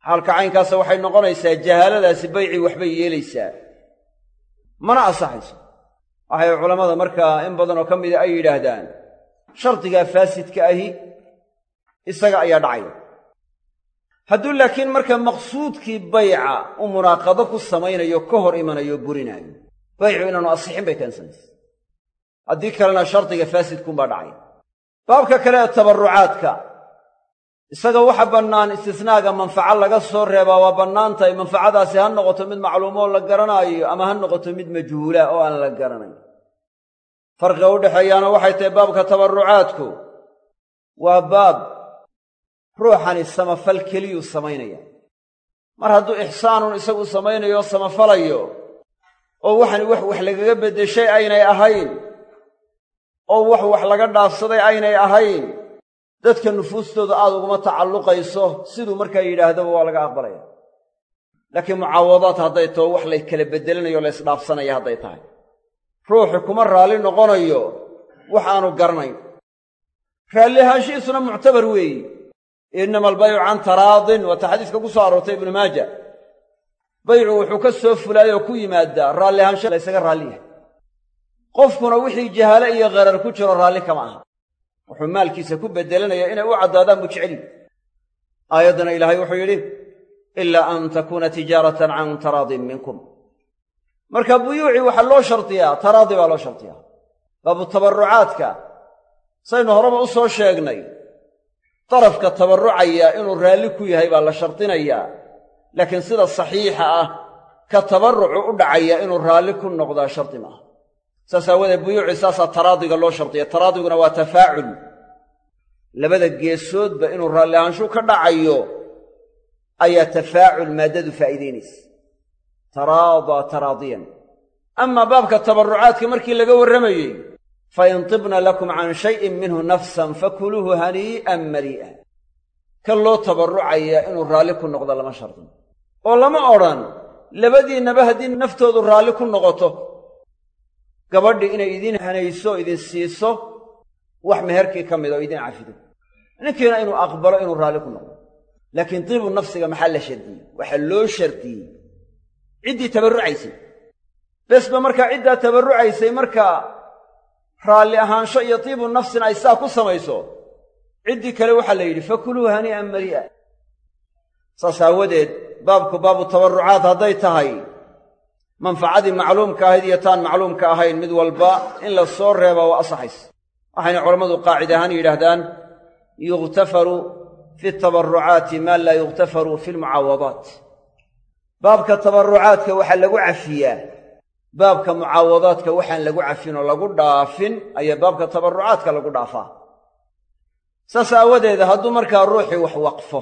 Speaker 1: Xaalka caynkaasa waxay noqonaysaa jahaaladaasi baycii waxbay yeelaysaa. Mana ansaxayso. Waxay culammada markaa in badan oo ka mida ay yidhaahdaan shardigaa faasidka ahi isaga ayaa dhacaya hadduu laakiin marka maqsuudkii bayca uu munaaqado ku samaynayo ka hor imanayo burinaayo baycu inaanu asixin bay keensanaysa haddii kalena shardiga faasidkuunbaa dhacaya baabka kale ee tabarrucaadka. Isaga waxa bannaan istisnaaga manfaco laga soo reebaa waa bannaan tahay manfacadaasi ha noqoto mid macluumoo la garanaayo ama ha noqoto mid majhuula oo aan la garanayn. Farqiga u dhexeeyaana waxay tahay baabka tabarrucaadku. Waa baab ruuxani samafal keliyuu samaynaya mar hadduu ixsaanun isagu samaynayo samafalayo oo waxani wax wax lagaga beddeshay aynay ahayn oo wax wax laga dhaafsaday aynay ahayn. Dadka nufuustooda aad uguma tacalluqayso siduu markaa yidhaahdaba waa laga aqbalaya. Laakiin mucaawadaad hadday taho wax la kala beddelanayo la ysdhaafsanaya hadday tahay. Ruuxu kuma raalli noqonayo wax aanu garanayn. Raalli ahaanshihiisuna muctabar weeyi. Innama albaycu can taraadin waata xadiiska ku soo aroortay ibnu maaja. Baycu wuxuu ka soo fulaayoo ku yimaadaa raalli ahaansho la ysaga raalli yahay qofkuna wixii jahaale iyo qarar ku jiro raalli kama aha. Wuxuu maalkiisa ku beddelanaya inay u caddaadaan buu jeceliy aayaddana ilaahay wuxuu yidhi ilaa an takuuna tijaaratan can taraadin minkum. Marka buyuucii waxaa loo shardiyaa taraadi baa loo shardiyaa baabu tabarrucaadka saynu horeba u soo sheegnay darafka tabarrucaya inuu raalli ku yahay baa la shardinayaa laakiin sida saxiixa ah ka tabarrucu u dhacaya inuu raalli ku noqdaa shardi maaha saas aawadeed buyuucii saasaa taraadiga loo shardiya. Taraadiguna waa tafaacul. Labada geesoodba inuu raalli ahaanshu ka dhacayo ayaa tafaacul maaddadu faa'iidaynaysa taraadaa taraadiyan. Amaa baabka tabarrucaadka markii laga warramayey fain tibna lakum can shayin minhu nafsan fakuluuhu hanii'an marii'a. Kan loo tabarrucaya inuu raalli ku noqdo lama shardin oo lama odhan labadiinnaba haddii naftoodu raalli ku noqoto gabadhii inay idin hanayso idin siiso wax meherkii ka mida oo idin cafido. Ninkiina inuu aqbalo inuu raalli ku noqdo. Laakiin diibu nafsiga maxaa la shardiyey waxaa loo shardiyey ciddii tabarrucaysay. Besba markaa ciddaa tabarrucaysay markaa raalli ahaansho iyo diibu nafsin ay saa ku samayso ciddii kale waxaa la yidhi fakuluu hanii'an marii'a saas aawadeed baabku baabu tabarrucaad hadday tahay manfacadii macluumka ahayd iyo taan macluumka ahayn mid walba in la soo reebaa waa asaxays. Waxayna culammadu qaacid ahaan yidhaahdaan yukhtafaru fi tabarrucaati maa laa yukhtafaru fi lmucaawadaat baabka tabarrucaadka waxaa lagu cafiyaa baabka mucaawadaadka waxaan lagu cafin oo lagu dhaafin ayaa baabka tabarrucaadka lagu dhaafaa. Saas aawadeeda hadduu markaa ruuxii wax waqfo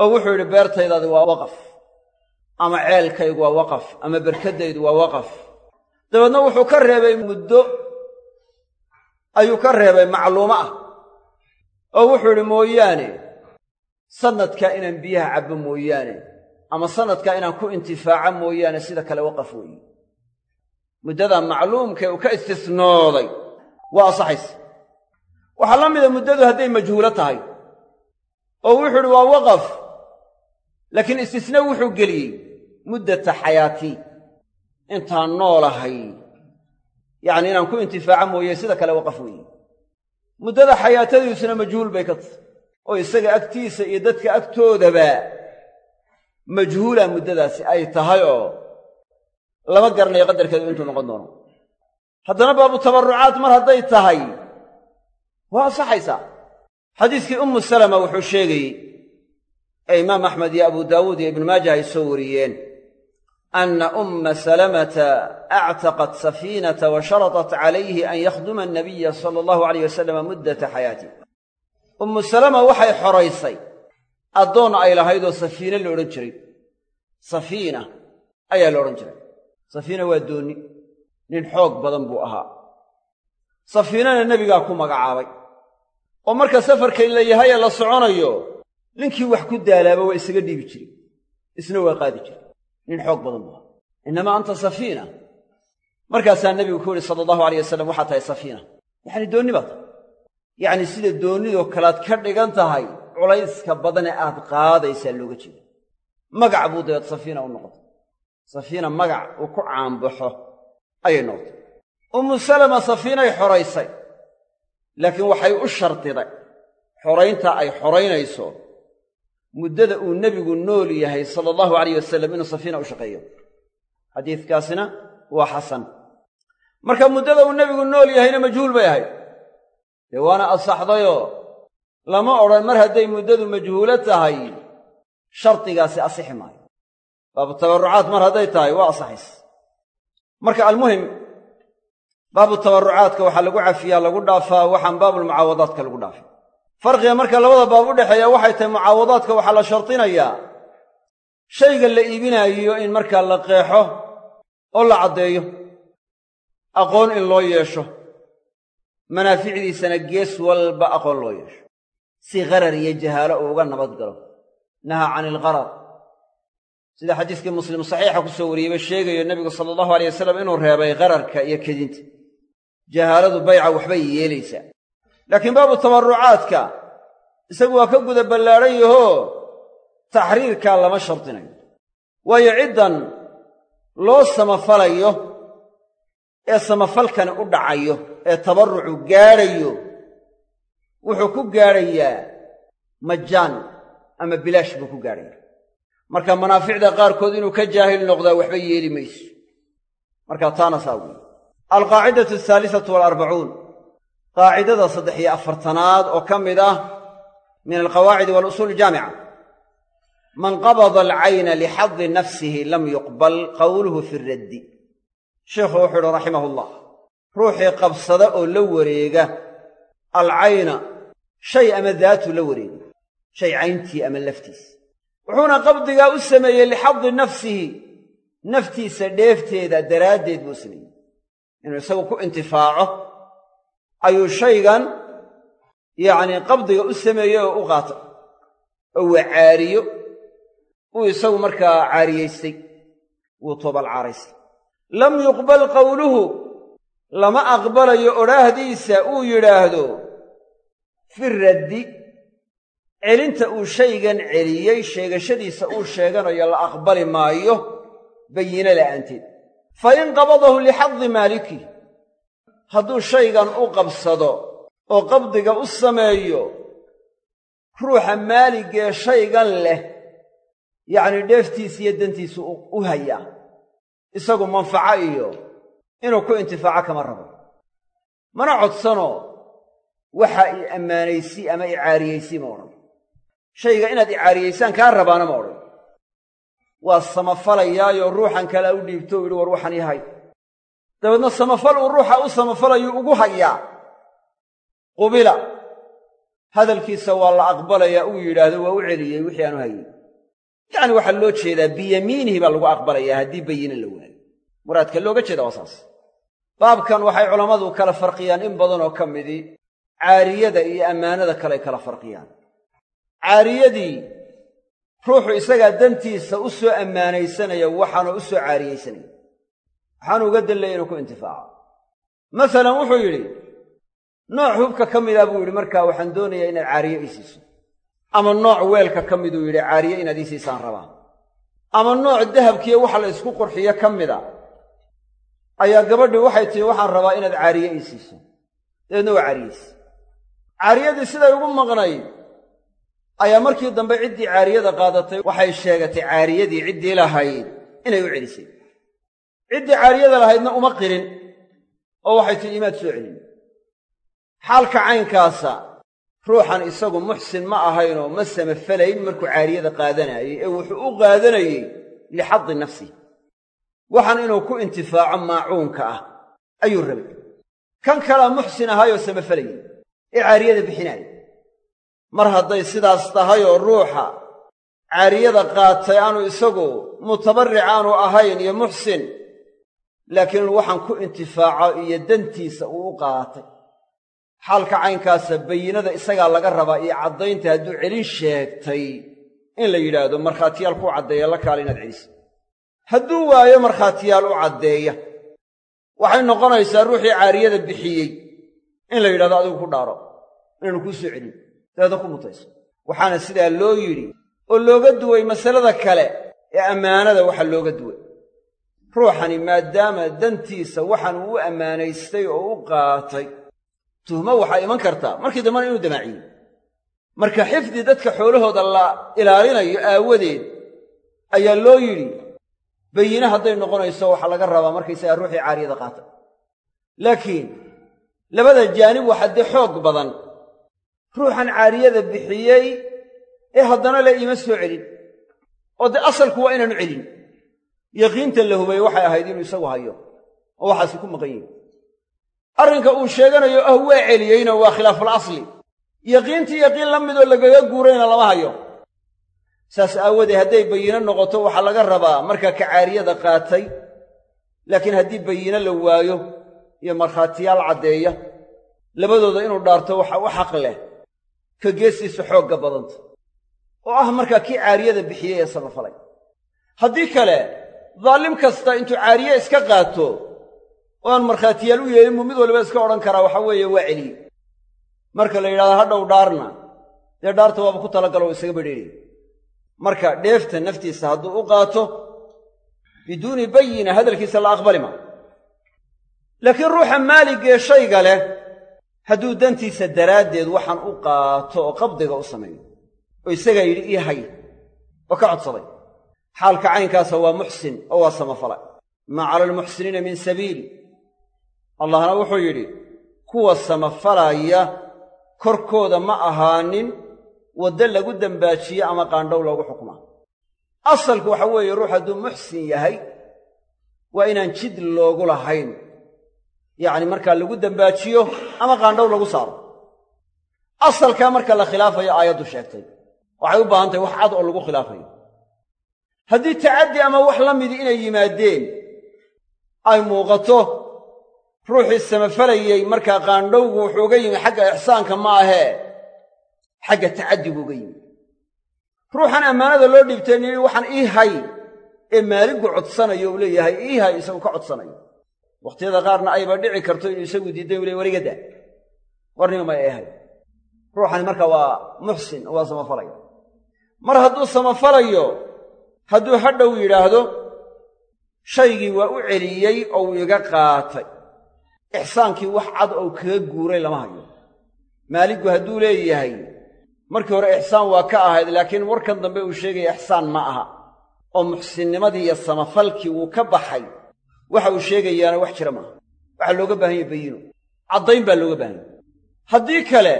Speaker 1: oo wuxuu yidhi beertaydaadi waa waqaf ama ceelkaygu waa waqaf ama berkaddaydu waa waqaf. Dabeedna wuxuu ka reebay muddo ayuu ka reebay macluumo ah oo wuxuu idhi mooyaane sannadkaa inaan biyaha cabbo mooyaane ama sannadkaa inaan ku intifaaco mooyaane sida kale waqaf weeye muddadaa macluumkae uu ka istisnooday waa asaxaysa waxaa la mida muddadu hadday majhuulo tahay oo wuxuu idhi waa waqaf. Laakiin istisna wuxuu geliyey muddata xayaatii intaan noolahay. Yacni inaan ku intifaaco mooye sida kale waqaf weeye. Muddada xayaatadiisuna majhuul bay ka tahay oo isaga agtiisa iyo dadka agtoodaba majhuula muddadaasi ay tahay oo lama garanayo qadarkeedu intuu noqon doono. Haddana baabu tabarrucaat mar hadday tahay waa ansaxaysaa xadiiskii ummu salama wuxuu sheegayey ee imaam axmed iyo abu daawuud iyo ibnu maaja ay soo wariyeen anna umma salamata actaqat safiinata wa sharatat calayhi an yakhduma annabiya sala allahu alayh wasalama muddata xayaatih ummu salama waxay xoraysay addoon ay lahaydoo safiine la odhan jiray safiina ayaa la odhan jiray safiina waa doonni nin xoog badan buu ahaa safiinana nebigaa ku magacaabay oo marka safarkay la yahay ee la soconayo ninkii wax ku daalaaba waa isaga dhiibi jiray isna waa qaadi jiray nin xoog badan buu ahaa. Innamaa anta safiina. Markaasaa nebigu ku yidhi sala allahu alayh wasalam waxaa tahay safiina. Yacni doonni baa tahay yacni sida doonnidoo kalead ka dhigan tahay culayska badane aad qaadaysaa looga jeeda magac buu dabeed safiina u noqotay. Safiina magac uu ku caanbaxo ayay noqotay. Ummu salama safiinay xoraysay. Laakiin waxay u shardiday xoraynta ay xoraynayso muddada uu nebigu nool yahay sala allahu alayh wasalam inuu safiina u shaqeeyo. Xadiidkaasina waa xasan. Marka muddada uu nebigu nool yahayna majhuul bay ahayd. Dee waana asaxdayoo lama odhan mar hadday muddadu majhuulo tahay shardigaasi asixi maayo. Baabu tabarrucaat mar hadday tahay waa asaxaysa marka almuhim baabu tabarrucaadka waxaa lagu cafiyaa lagu dhaafaa waxaan baabulmucaawadaadka lagu dhaafay farqiga marka labada baab u dhexeeya waxay tahay mucaawadaadka waxaa la shardinayaa shayga la iibinaayo in markaa la qeexo oo la caddeeyo. Aqoon in loo yeesho. Manaaficdiisana gees walba aqoon loo yeesho. Si qarar iyo jahaalo uu uga nabad galo. Nahaa cani ilqarar sida xadiiskii muslim saxiixa ku soo wariyeyba sheegayo nebigu sala allahu alay wasalam inuu reebay qararka iyo kedinta. Jahaaladu bayca waxbay yeelaysaa laakiin baabu tabarrucaadka isagu waa ka guda ballaadhan yahoo taxriirkaa lama shardinayo. Waayo ciddan loo samafalayo ee samafalkani u dhacayo ee tabarrucu gaadhayo wuxuu ku gaadhayaa majaan ama bilaash buu ku gaadhaya marka manaaficda qaarkood inuu ka jaahil noqdaa waxba yeeli mayso. Marka taana saa weeye. Alqaacidatu ahaalisatu waalarbacuun qaacidada saddex iyo afartanaad oo ka mid ah min alqawaacidi walusuul aljaamica man qabada alcayna lixadi nafsihi lam yuqbal qawluhu fi raddi sheikhu wuxuu uhi raximahu llah ruuxii qabsada oo la wareega alcayna shay ama daatu la wareega shay cayntii ama laftiisa wuxuuna qabdigaa u sameeyey lixadi nafsihi naftiisa dheefteeda daraaddeed buu sameeyey inuu isagu ku intifaaco ayuu shaygan yacnii qabdiga u sameeyey oo u qaata oo waa caariyo uu isagu markaa caariyaystay wuu toobal caaraystay. Lam yuqbal qawluhu lama aqbalayo odhaahdiisa uu yidhaahdo fi raddi celinta uu shaygan celiyey sheegashadiisa uu sheeganayo la aqbali maayo bayine la'aanteed fa in qabadahu lixadi maaliki hadduu shaygan u qabsado oo qabdiga u sameeyo ruuxa maaligee shaygan leh yacnii dheeftiisa iyo dantiisu u hayaa isagu manfaco iyo inuu ku intifaaco kama rabo. Mana codsano waxa i ammaanaysi ama i caariyaysi ma odhan. Shayga inaad icaariyaysaan kaa rabaana ma odhan. Waa samafalayaayoo ruuxan kalea u dhiibto u yidhi war waxan ii hay dabeedna samafal uu ruuxa u samafalayuu ugu hayaa qubila. Hadalkiisa waa la aqbalayaa uu yidhaahdo waa u celiyey wixii aanu hayey yacni waxaa loo jeedaa biyamiinihi baa lagu aqbalayaa haddii bayine la waayo. Muraadka looga jeeda waa saas. Baabkan waxay culammadu kala farqiyaan in badanoo ka midii caariyada iyo ammaanada kale kala farqiyaan. Caariyadii ruuxu isagaa dantiisa u soo ammaanaysanaya waxaana u soo caariyaysanaya waxaanu uga dallaya inuu ku intifaaco. Masalan wuxuu yidhi nooc hubka ka mida buu yidhi markaa waxaan doonayaa inaad caariye ii siiso. Ama nooc weelka ka miduu yidhi caariye inaad ii siisaan rabaa ama nooc dahabkiiyo waxa la ysku qurxiyo ka mida ayaa gabadhii waxay tihi waxaan rabaa inaad caariye ii siiso. Dabeedna waa caariyeyse caariyadii siday ugu maqnayd ayaa markii dambe ciddii caariyada qaadatay waxay sheegatay caariyadii ciddii lahayd inay u celisay ciddii caariyada lahaydna uma qirin oo waxay tihi imaad soo celin xaalka caynkaasa ruuxan isagu muxsin ma ahaynoo ma samafalayn markuu caariyada qaadanaayey ee wuxuu u qaadanayey lixadi nafsi. Waxaan inuu ku intifaaco maacuunka ah ayuu rabay. Kan kalaa muxsin ahaayoo samafalayey ee caariyada bixinaaya mar hadday sidaas tahay oo ruuxa caariyada qaatay aanu isagu mutabarric aanu ahayn iyo muxsin laakiin waxaan ku intifaaco iyo dantiisa uu u qaatay. Xaalka caynkaasa bayinada isagaa laga rabaa iyo caddaynta hadduu celin sheegtay in la yidhaahdo markhaatiyaal kuu caddeeya la kaala inaad celisa hadduu waayo markhaatiyaal u caddeeya waxay noqonaysaa ruuxii caariyada bixiyey in la yidhahdo adigu ku dhaaro inaanu kuu soo celin dabeedna ku mutayso. Waxaana sidaa loo yidhi oo looga duway masalada kale ee ammaanada waxa looga duway ruuxani maadaama dantiisa waxaan uu u ammaanaystay oo u qaatay. Tuhmo waxaa iman kartaa markii dambena inuu damaaciyey marka xifdi dadka xoolahooda la ilaalinayo aawadeed ayaa loo yidhi bayine hadday noqonayso waxaa laga rabaa markaysagaa ruuxii caariyada qaatay. Laakiin labada jaanib waxaa dee xoog badan. Ruuxan caariyada bixiyey ee haddana le iima soo celin oo dee asalku waa inaanu celin yaqiinta la hubay waxay ahayd inuu isagu hayo oo waxaasi ku maqan yihiin arrinka uu sheeganayo ah waa celiyeyna waa khilaaful asli. Yaqiintii yaqiin la midoo lagaga guurayna lama hayo. Saas aawoodee hadday bayino noqoto waxaa laga rabaa markaa ka caariyada qaatay laakiin haddii bayino la waayo iyo markhaatiyaal caddeeya labadooda inuu dhaarto waxa u xaq leh ka geestiisa xoogga badanta. Oo ah markaa kii caariyada bixiyey ee samafalay haddii kale daalim kasta intuu caariye iska qaato oo aan markhaatiyaal u yeelin mid waliba iska odhan karaa waxa weeye waa celiye marka la yidhahdo hadhow dhaarna. Dee dhaarta waaba ku talagalo oo isaga badheeraya marka dheefta naftiisa hadduu u qaato biduuni bayina hadalkiisa la aqbali maa laakiin ruuxa maaligee shayga leh hadduu dantiisa daraaddeed waxaan u qaato oo qabdiga u sameeyo oo isagaa yidhi ii hay oo ka codsaday xaalka caynkaasa waa muxsin oo waa samafala maa cala almuxsiniina min sabiil. Allahna wuxuu yidhi kuwa samafalaya korkooda ma ahaanin waddo lagu dembaajiye ama qaandhow loogu xukmaa asalku waxa weeye ruux hadduu muxsin yahay waa inaan jid loogu lahayn. Yacni markaa lagu dembaajiyo ama qaandhow lagu saaro. Asalkaa marka la khilaafayo aayaddu sheegtay. Waxay u baahan tahay wax cad oo lagu khilaafayo haddii tacaddi ama wax la midi inay yimaadeen ay muuqato ruuxii samafalayey markaa qaandhowgu wuxuu uga yimi xagga ixsaanka ma ahee xagga tacaddigu uga yimi. Ruuxan ammaanada loo dhiibtay nin waxaan ii hay ee maaligu codsanayo uu leeyahay ii hay isagu ka codsanayo. Wakhtiyada qaarna ayba dhici karto inuu isagu diiday u ley warigadda warnima may ehay ruuxani marka waa muxsin waa samafalaya mar hadduu samafalayo hadduu hadhow yidhaahdo shaygii waa u celiyey oo uu iga qaatay. Ixsaankii wax cad oo kaga guuray lama hayo. Maaliggu hadduu leeyahay markii hore ixsaan waa ka ahayd laakiin warkan dambe uu sheegaya ixsaan ma aha. Oo muxsinnimadii iyo samafalkii wuu ka baxay. Waxa uu sheegayaana wax jira maaha waxaa looga baahan yahe bayino. Caddayn baa looga baahan haddii kale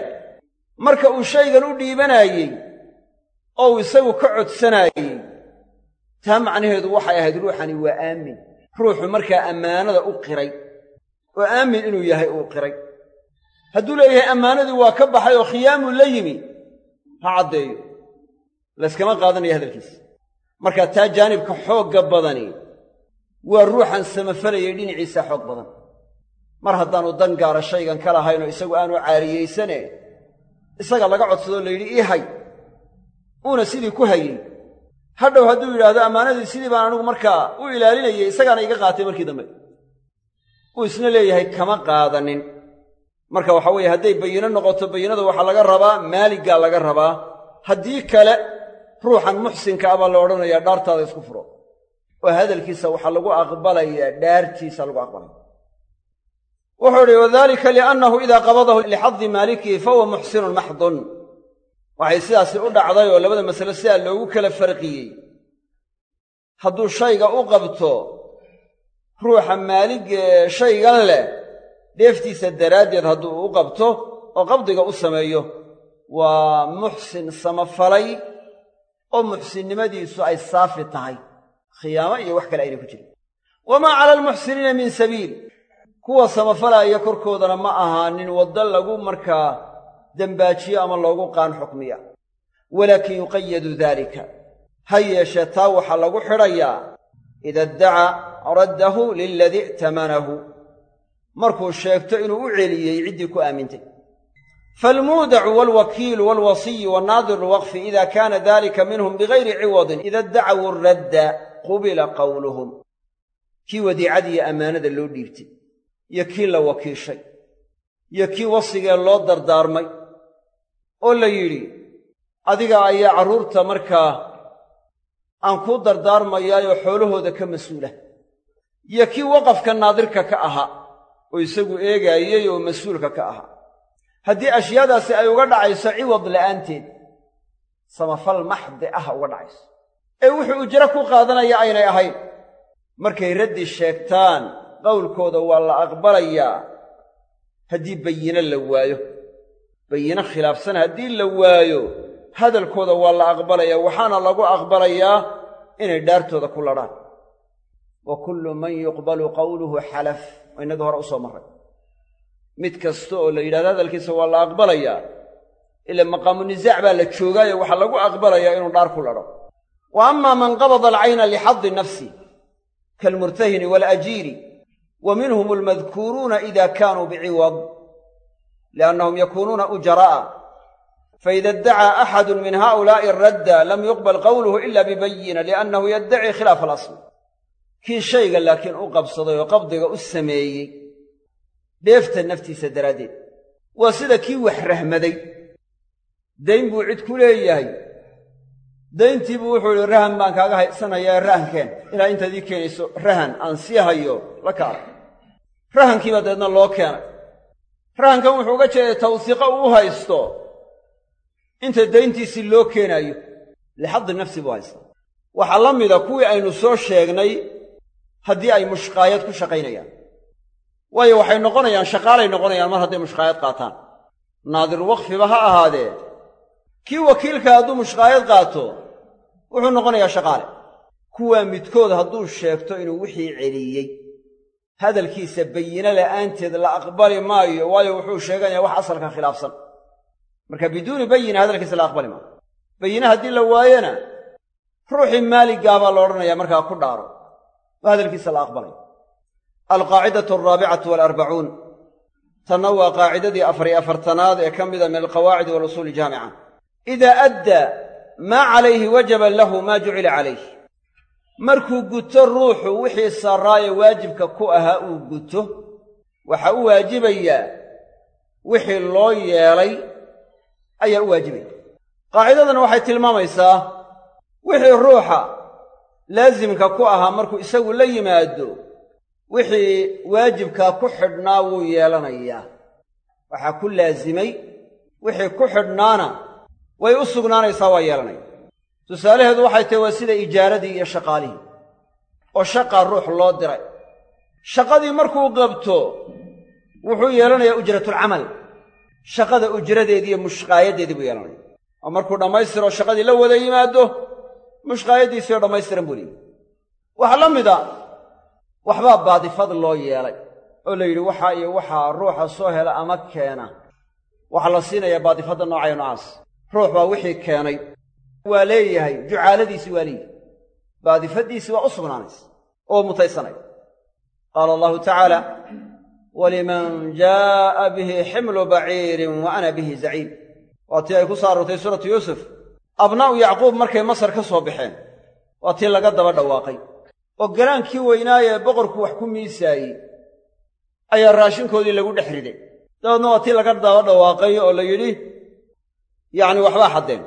Speaker 1: marka uu shaygan u dhiibanaayey oo uu isagu ka codsanaayey taa macnaheedu waxay ahayd ruuxani waa aamin. Ruuxu markaa ammaanada u qiray oo aamin inuu yahay uu qiray. Hadduu leeyahay ammaanadii waa ka baxay oo khiyaamuu la yimi ha caddeeyo. Layskama qaadanaya hadalkiisa marka taa jaanibka xoogga badani waa ruuxan samafalayay dhinaciisa xoog badan. Mar haddaanu dan gaara shaygan ka lahaynoo isagu aanu caariyaysane isaga laga codsadoo la yidhi ii hay. Uuna sidii ku hayin hadhow hadduu yidhaahdo ammaanadii sidii baan anigu markaa u ilaalinayay isagaana iga qaatay markii dambe. Uu isna leeyahay kama qaadanin. Marka waxa weeye hadday bayino noqoto bayinada waxaa laga rabaa maaliggaa laga rabaa. Haddii kale ruuxan muxsinka ah baa la odhanayaa dhaartaada isku furo. Oo hadalkiisa waxaa lagu aqbalayaa dhaartiisa lagu aqbalaya wuxuu idhi wadalika liannahu idaa qabadahu lixadi maalikihi fahuwa muxsinun maxdun waxay sidaasi u dhacday oo labada masale sidaa loogu kala farqiyey. Hadduu shayga u qabto ruuxa maaligee shaygan leh dheeftiisa daraaddeed hadduu u qabto oo qabdiga u sameeyo waa muxsin samafalay oo muxsinnimadiisu ay saafi tahay. Khiyaamo iyo wax kale ayna ku jirin. Wamaa cala almuxsiniina min sabiil. Kuwa samafalaaya korkoodana ma ahaanin waddo lagu markaa dembaajiyo ama loogu qaan xukmiya. Walaakin yuqayadu daalika. Ha yeeshee taa waxaa lagu xidhayaa ida iddaca raddahu liladii i'tamanahu. Markuu sheegto inuu u celiyey ciddii ku aamintay. Faalmuudacu waalwakiilu waalwasiyu wannaadiru lwaqfi ida kaana dalika minhum bigayri ciwadin ida iddacawuu radda qubila qowluhum kii wadiicadiiyo ammaanada loo dhiibtay iyo kii la wakiishay iyo kii wasigee loo dardaarmay oo la yidhi adiga ayaa carruurta markaa aan kuu dardaarmayaayoo xoolahooda ka mas'uula. Iyo kii waqafka naadirka ka ahaa oo isagu eegaayey oo mas'uulka ka ahaa haddii ashyaadaasi ay uga dhacayso ciwad la'aanteed samafal maxdi ah uga dhacayso. Ee wuxuu ujro ku qaadanaya aynay ahayn. Markay raddi sheegtaan qowlkooda waa la aqbalayaa haddii bayino la waayo bayino khilaafsan haddii la waayo hadalkooda waa la aqbalayaa waxaana lagu aqbalayaa inay dhaartooda ku ladhaan. Wa kullu man yuqbalu qowluhu xalaf oo innagii hore u soo marray. Mid kasta oo la yidhahdo hadalkiisa waa la aqbalayaa ila maqaamu nisaac baa la joogaayo waxaa lagu aqbalayaa inuu dhaar ku ladho wa ama man qabada alcayna lixadi nafsi kaalmurtahini waalajiiri wa minhum almadkuuruuna ida kaanuu biciwad liannahum yakuunuuna ujaraa'a faida iddacaa axadu min haa'ulaa'i radda lam yuqbal qowluhu ila bibayina liannahu yaddaci khilaafa alasl kii shayga laakiin u qabsaday oo qabdiga u sameeyey dheefta naftiisa daraaddeed waa sida kii wax rahmaday dayn buu cid ku leeyahay dayntii buu wuxuu idhi rahan baan kaaga haysanayaa rahankeen ilaa intaad ii keenayso rahan aan sii hayo la kaala rahankiibaa dabeedna loo keenay rahankan wuxuu uga jeeday tawsiiqo uu u haysto. Inta dayntiisii loo keenaayo lixadi nafsi buu haystaa waxaa la mida kuwii aynu soo sheegnay haddii ay mushqaayad ku shaqaynayaan. Waayo waxay noqonayaan shaqaalay noqonayaan mar hadday mushqaayad qaataan. Naadir waqfiba ha ahaadee kii wakiilka hadduu mushqaayad qaato wuxuu noqonayaa shaqaale. Kuwaa midkood hadduu sheegto inuu wixii celiyey hadalkiisa bayino la'aanteed la aqbali maayo waayo wuxuu sheeganayaa wax asalka khilaafsan. Marka biduuni bayina hadalkiisa la aqbali maayo. Bayine haddii la waayona ruuxii maaliggaabaa la odhanayaa markaa ku dhaaro. Oo hadalkiisa la aqbalay. Alqaacidatu alraabicatu waalarbacuun tanna waa qaacidadii afariy afartanaad ee ka mida min alqawaacidi walusuuli jaamica idaa addaa maa calayhi wajaban lahu maa jucila calayh markuu guto ruuxu wixii sarraaye waajibka ku ahaa uu guto waxa u waajibayaa wixii loo yeelay ayaa u waajibaya. Qaacidadan waxay tilmaamaysaa wixii ruuxa laasimka ku ahaa markuu isagu la yimaado wixii waajibkaa ku xidhnaa wuu yeelanayaa waxaa ku laasimay wixii ku xidhnaana way u sugnaanaysaa waa yeelanaya tusaalaheedu waxay tahay waa sida ijaaradii iyo shaqaalihii oo shaqaa ruux loo diray. Shaqadii markuu qabto wuxuu yeelanayaa ujratulcamal shaqada ujradeedii iyo mushqaayaddeedii buu yeelanaya oo markuu dhammaystiroo shaqadii la wada yimaado mushqaayaddiisii oo dhammaystiran buu leeyihi waxaa la mida waxbaa baadifad loo yeelay oo la yidhi waxaa iyo waxaa ruuxa soo hela ama keena. Waxaa la siinayaa baadifadda noocaya noocaas. Ruux baa wixii keenay waa leeyahay jucaaladiisii waa leeyahay. Baadifaddiisii waa u sugnaanaysa oo mutaysanaya qaala allahu tacaala waliman jaa'a bihi ximlu baciirin wa ana bihi zaciim. Waa tii ay ku soo aroortay suuratu yuusuf. Abnaa'u yacquub markay masar ka soo baxeen waa tii laga daba dhawaaqay. Oo galaankii weynaayee boqorku wax ku miisaayey ayaa raashinkoodii lagu dhex riday. Dabeedna waa tii laga daba dhawaaqay oo la yidhi yacni waxbaa xaddeen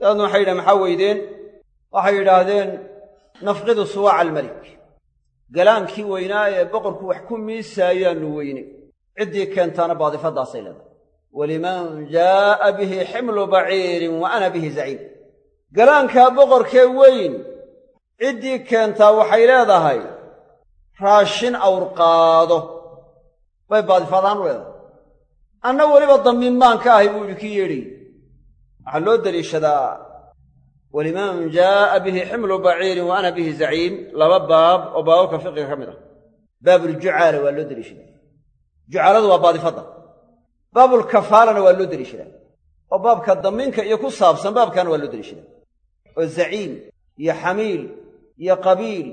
Speaker 1: dabeedna waxay yidhahen maxaa weydeen? Waxay yidhaahdeen nafqidu suwaaca almelik galaankii weynaa ee boqorku wax ku miisaayaannu weyne. Ciddii keentaana baadifaddaasay leedahay. Waliman jaa'a bihi ximlu baciirin wa ana bihi zaciim. Galaankaa boqorkee weyn ciddii keentaa waxay leedahay raashin awrqaado bay baadifadaan u leedahay anna weliba dambiin baan ka ahay buu idhi kii yeedhay waxaa loo deliishadaa waliman jaa'a bihi ximlu baciirin wa ana bihi zaciim. Laba baab oo baababka fiqiga ka mid ah. Baabuljucaala waa loo deliishadaa jucaaladu waa baadifadda. Baabulkafaalana waa loo deliishadaa oo baabka damiinka iyo ku saabsan baabkaana waa loo deliishadaa oo zaciim iyo xamiil iyo qabiil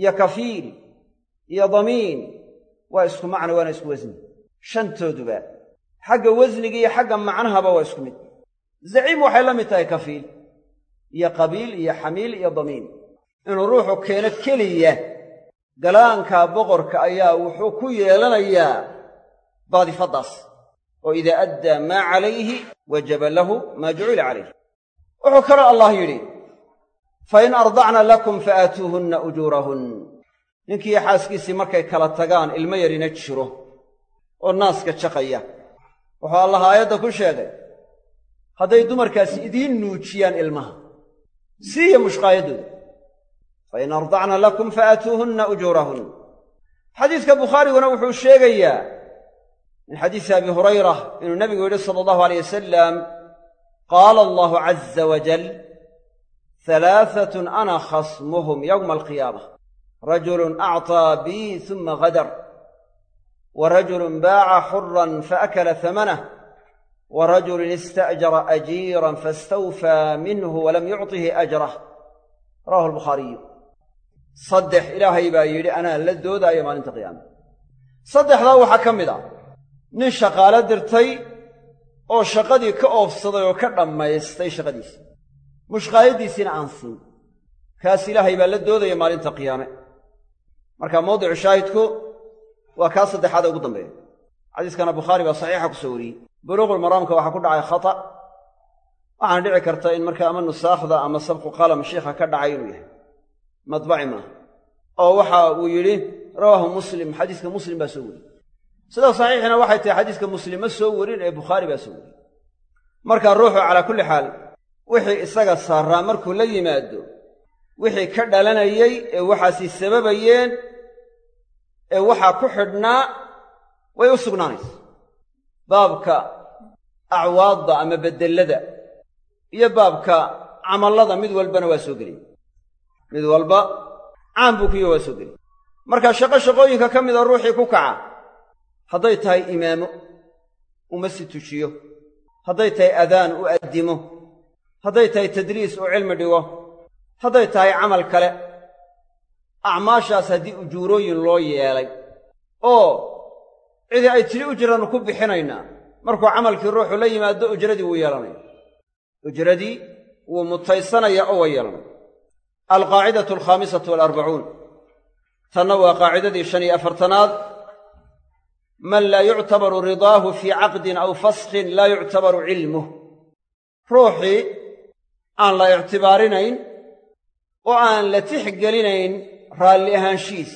Speaker 1: iyo kafiil iyo damiin. Waa isku macna waana isku wasni shantooduba xagga wasniga iyo xagga macnahaba waa isku mid zaciim waxay la mid tahay kafiil iyo qabiil iyo xamiil iyo damiin inuu ruuxu keeno keliya galaanka boqorka ayaa wuxuu ku yeelanayaa baadifaddaas oo idaa addaa maa calayhi wajaba lahu maa jucila calayh wuxuu kaloo allah yidhi fa in ardacna lakum fa aatuuhunna ujuurahun ninkii xaaskiisii markay kala tagaan ilmo yarina jiro oo naaska jaqaya wuxuu allah aayadda ku sheegay hadday dumarkaasi idiin nuujiyaan ilmaha. Siiya mushqaayaddooda fa in ardacna lakum fa aatuuhunna ujuurahun xadiiska bukhaariguna wuxuu sheegayaa min xadiisi abi hurayra inuu nebigu yidhi sala allahu aleyh wasalam qaala allahu caza wajal halaahatun ana khasmuhum yowma alqiyaama rajulun acطaa bii suma gadar wa rajulun baaca xuran faakala hamanah wa rajulun ista'jara ajiiran fastawfaa minhu walam yucطihi ajrah rawahu albukhaariyu saddex ilaahay baa yidhi anaa la doodaayo maalinta qiyaama saddexdaa waxaa ka mid ah nin shaqaalo dirtay oo shaqadii ka oofsaday oo ka dhammaystay shaqadiisi mushqaayaddiisiina aan siin kaas ilaahay baa la doodaya maalinta qiyaame marka mawdicu shaahidku waa kaa saddexaada ugu dambeeya xadiiskana bukhaari baa saxiixa ku soo wariyey. Buluuqulmaraamka waxaa ku dhacay khata. Waxaana dhici karta in marka ama nusaakhda ama sabqu qalam shiikha ka dhacay inuu yahay. Madbaci maaha. Oo waxa uu yidhi rawaahu muslim xadiiska muslim baa soo wariyey. Sida saxiixina waxay tahay xadiiska muslim ma soo warin ee bukhaari baa soo wariyey. Marka ruuxu calaa kulli xaal wixii isaga saaraa markuu la yimaado wixii ka dhalanayey ee waxaasi sababayeen ee waxaa ku xidhnaa way u sugnaanaysa. Baabka acwaadda ama bedelada iyo baabka camallada mid walbana waa soo geliyey. Mid walba caan buu kuyo waa soo geliyey. Marka shaqo shaqooyinka ka mida ruuxii ku kaca hadday tahay imaamo uma si tujiyo hadday tahay adaan u addimo. Hadday tahay tadriis uu cilmi dhigo. Hadday tahay camal kale acmaashaas haddii ujuurooyin loo yeelay oo cidii ay tidhi ujranu ku bixinaynaa markuu camalkii ruuxu la yimaado ujradii wuu yeelanaya ujradii wuu mutaysanaya oo waa yeelanaya alqaacidatu alkhaamisatu waalarbacuun tanna waa qaacidadii shan iyo afartanaad. Man laa yuctabaru ridaahu fii caqdin aw faskhin laa yuctabaru cilmuh. Ruuxii aan la ictibaarinayn oo aan la tixgelinayn raalli ahaanshihiis.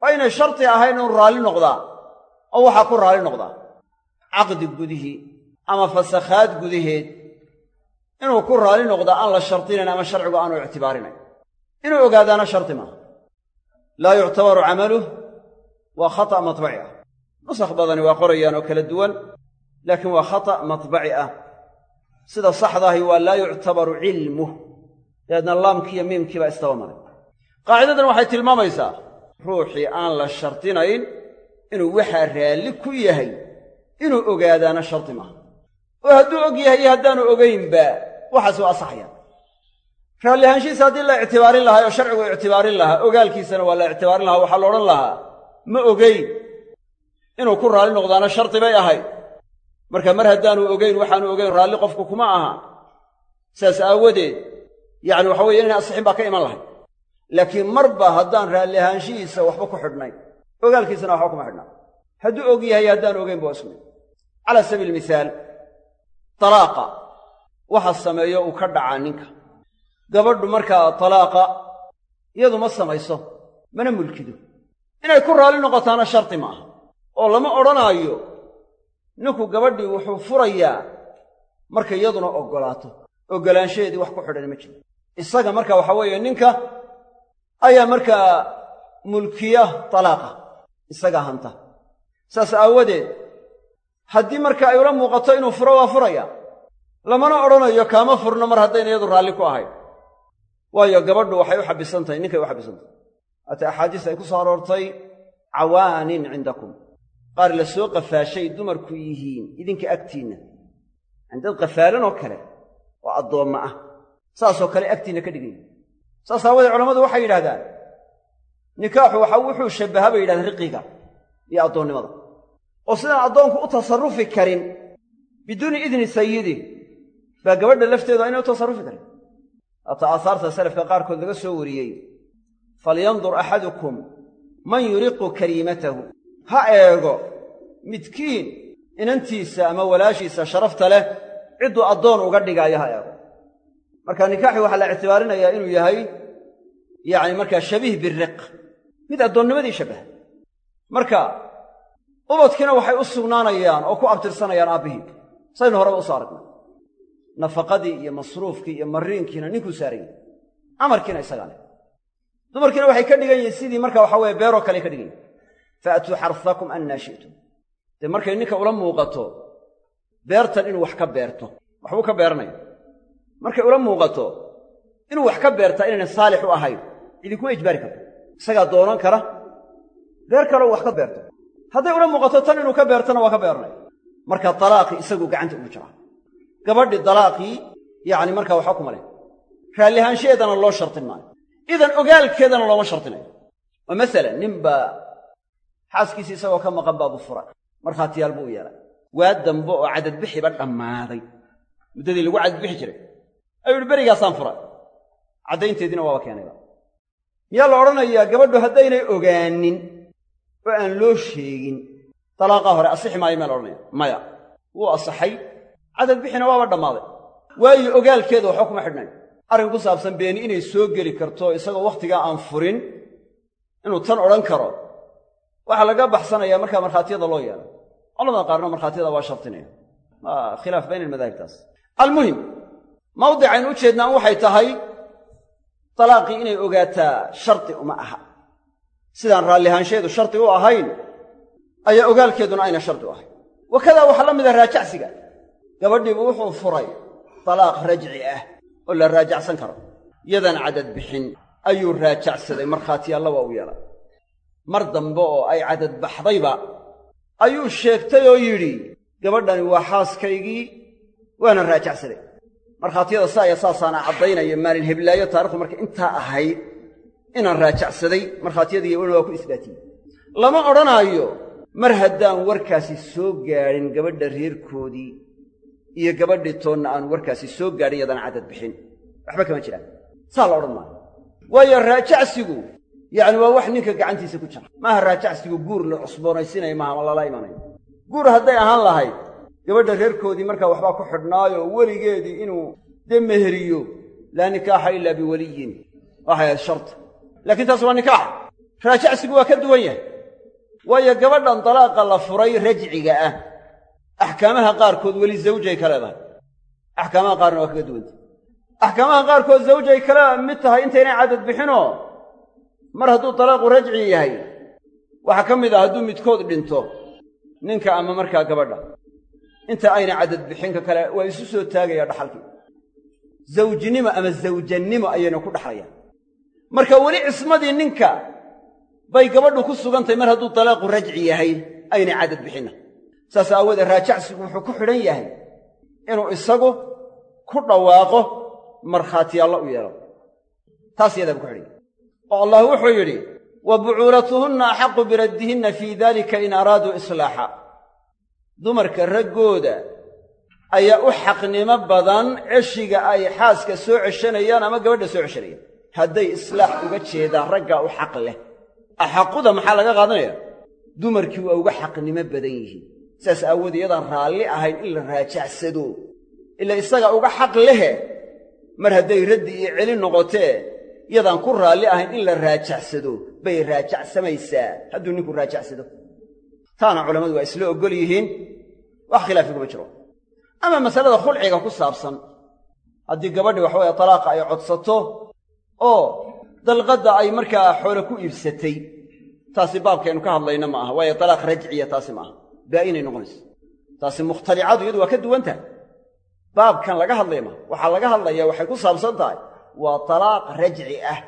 Speaker 1: Waa inay sharti ahayn inuu raalli noqdaa oo waxaa ku raalli noqdaa caqdi gudihii ama fasakhaad gudaheed inuu ku raalli noqdaa aan la shardinayn ama sharcigu aanu ictibaarinayn. Inuu ogaadaana sharti maaha laa yuctabaru camaluh waa khata' matbaci ah. Nusakh badani waa qorayaan oo kala duwan laakiin waa khata' matbaci ah. Sida saxdaahi waa laa yuctabaru cilmuh dabeedna laamkiiyo miimkii baa istaba maray qaacidadan waxay tilmaamaysaa ruuxii aan la shardinayn inuu waxaa raalli ku yahay inuu ogaadaana shardi maaha. Oo hadduu og yahay iyo haddaanu ogaynba waxaas waa asaxayaan raalli ahaanshihiisa haddii la ictibaarin lahaa oo sharcigu ictibaarin lahaa ogaalkiisana waa la ictibaarin lahaa waxaa la odhan lahaa ma ogeyn inuu ku raalli noqdaana shardi bay ahayd. Marka mar haddaanu ogeyn waxaanu ogeyn raalli qofku kuma aha. Sidaas aawadeed yacni waxa weye inayna asixin baa ka iman lahay laakiin marba haddaan raalli ahaanshihiisa waxba ku xidhnayn ogaalkiisana waxba kuma xidhnaa hadduu og yahay haddaan ogeyn baa ismi cala sabiili mihaal talaaqa. Waxa sameeyo uu ka dhacaa ninka. Gabadhu markaa talaaqa iyadu ma samayso mana mulkido. Inay ku raalli noqotaana shardi ma aha. Oo lama odhanaayo ninku gabadhii wuxuu furayaa markay iyaduna oggolaato oggolaanshaheedii wax ku xidhan ma jiro. Isaga marka waxa weeye ninka ayaa markaa mulkiya talaaqa isagaa hanta. Saas aawadeed haddii marka ay ula muuqato inuu furo waa furaya. Lamana odhanayo kaama furno mar haddayna iyadu raalli ku ahayn. Waayo gabadhu waxay u xabisan tahay ninkay u xabisan tahay haatee axaadiis ay ku soo aroortay cawaanin cindakum. Qaar la soo qafaashay dumarku yihiin idinka agtiinna. Yani dad qafaalan oo kale oo addoomma ah. Saasoo kale agtiinna ka dhigaya saas aawadeed culammadu waxay yidhahdaan nikaaxu waxa wuxuu shabbaha bay yidhahdaan riqiga iyo addoonnimada. oo sidaan addoonku u tasarrufi karin biduuni idni sayidi baa gabadha lafteedu aynay u tasarrufi karin. Haata aahaarta salafka qaarkood laga soo wariyey falyandur axadukum man yuriqu kariimatahu ha eego midkiin inantiisa ama walaashiisa sharafta leh cidduu addoon uga dhigaayo ha eego. Marka nikaaxi waxaa la ictibaarinayaa inuu yahay yacni markaa shabiih biriq mid addoonnimadii shabbaha marka ubadkiina waxay u sugnaanayaan oo ku abtirsanayaan aabbihii. Saynu horeba u soo aragnay. Nafaqadii iyo masruufkii iyo mariinkiina ninkuu saaran yahy amarkiina isagaa dumarkiina waxay ka dhigan yihiin sidii marka waxa weye beeroo kale ka dhigan faatuu xarfakum annaa shi'tum. Dee markay ninka ula muuqato beertan inuu wax ka beerto. Waxbuu ka beeranaya markay ula muuqato inuu wax ka beertaa inayna saalix u ahayn idinkuma ijbaari karto isagaa doonan kara beer kaleo wax ka beerto. Hadday ula muuqato tan inuu ka beertona waa ka beeranaya marka dalaaqii isaguu gacanta ugu jiraa gabadhii dalaaqii yacni markaa waxba kuma leh raallihaanshaheedana loo shartin maayo. Idan ogaalkeedana looma shardinayo oo masalan ninbaa xaaskiisii isagoo ka maqan baabu fura. Markhaatiyaal buu u yeelay. Waa dambe oo cadadbixiba dhammaaday. Muddadii lagu cadadbixi jiray. Ayuu yihi berigaasaan furay. Caddaynteediina waaba keenayba miyaa la odhanayaa gabadhu haddaynay ogaanin oo aan loo sheegin? Dalaaqaa hore asixi maayo miyaa la odhanaya maya. Wuu asaxay cadadbixina waaba dhammaaday. Waayo ogaalkeeda waxba kuma xidhnayo arrin ku saabsan beeni inay soo geli karto isagoo wakhtigaa aan furin inuu tan odhan karo. Waxaa laga baxsanayaa markaa markhaatiyada loo yeelay culamada qaarna markhaatiyada waa shartinaya. Khilaaf bayna almadaahibtaas. Almuhim mawdicaynu u jeednaan waxay tahay dalaaqii inay ogaataa shardi uma aha. Sidaan raallihaansheedu shardi u ahayn ayaa ogaalkeeduna ayna shardi u ahayn. Wakadaa waxaa la mida raajacsiga. Gabadhiibu wuxuu furay dalaaq rajci ah oo la raajacsan karo. Yadan cadad bixin ayuu raajacsaday markhaatiyaalla waa u yeelay. Mar dambe oo ay cadad baxdayba ayuu sheegtay oo yidhi gabadhani waa xaaskaygii waana raajacsaday markhaatiyada saa iyo saasaana caddaynaya maalin heblaayo taarikhdu marka intaa ahayd inaan raajacsaday markhaatiyadii wana waa ku isbaatiyey. Lama odhanaayo mar haddaan warkaasi soo gaadhin gabadha reerkoodii iyo gabadhii toonna aanu warkaasi soo gaadhin yadaan cadad bixin. Waxba kama jiraan. Saa la odhan maayo. Waayo raajacsigu yacni waa wax ninka gacantiisa ku jira. Maaha raajacsigu guur la cusboonaysinaya maaha ma lala imanayo guur hadday ahaan lahayd gabadha reerkoodii markaa waxbaa ku xidhnaayo weligeedii inuu dee laa nikaaxa ilaa biweliyin waxay ahayd sharta laakiin taas waa nikaax. Raajacsigu waa ka duwan yahay. Waayo gabadhan dalaaqa la furay rajciga ah. Axkaamaha qaarkood weli zawjay ka leedahay. Axkaamaha qaarna waa kaga duwantah axkaamaha qaarkood zawjay kale mid tahay intaynay cadad bixinoo mar hadduu dalaaqu rajci yahay waxaa ka mid ah hadduu midkood dhinto ninka ama markaa gabadha inta ayna cadad bixinka kale waa isu soo taagayaa dhaxalkii. Zawjnimo ama zawjannimo ayayna ku dhaxlayaan. Marka weli cismadii ninka bay gabadhu ku sugantahay mar hadduu dalaaqu rajci yahay aynay cadad bixinna. Saas aawoodee raajacsigu wuxuu ku xidhan yahay inuu isagu ku dhawaaqo markhaatiyaallo u yeelo. Taas yadaa bu ku xidhiya oo allah wuxuu yidhi wa bucuulatuhunna axaqu biraddihinna fii dalika in araaduu islaaxa dumarka raggooda ayaa u xaqnimo badan ceshiga ay xaaska soo ceshanayaan ama gabadha soo ceshanayaan. Hadday islaax uga jeedaan raggaa u xaq leh. Axaquda maxaa laga qaadanaya? Dumarkii waa uga xaqnimo badan yihiin. Saas aawoode iyadaan raalli ahayn in la raajacsado ila isaga uga xaq lehe. Mar hadday raddi iyo celi noqotee yadaan ku raalli ahayn in la raajacsado bay raajacsamaysaa. Hadduu ninku raajacsado taana culammadu waa isla oggol yihiin wax khilaafi kuma jiro. Ama masalada khulciga ku saabsan haddii gabadhi waxaweye talaaqa ay codsato oo dalqadda ay markaa xoole ku iibsatay taasi baabkaynu ka hadlayna ma aha waayo talaaq rajciya taasi ma aha baa'inay noqonaysa taasi mukhtalicadu iyadu waa ka duwan tahay. Baabkan laga hadlaya maha waxaa laga hadlaya waxay ku saabsan tahay waa talaaq rajci ah.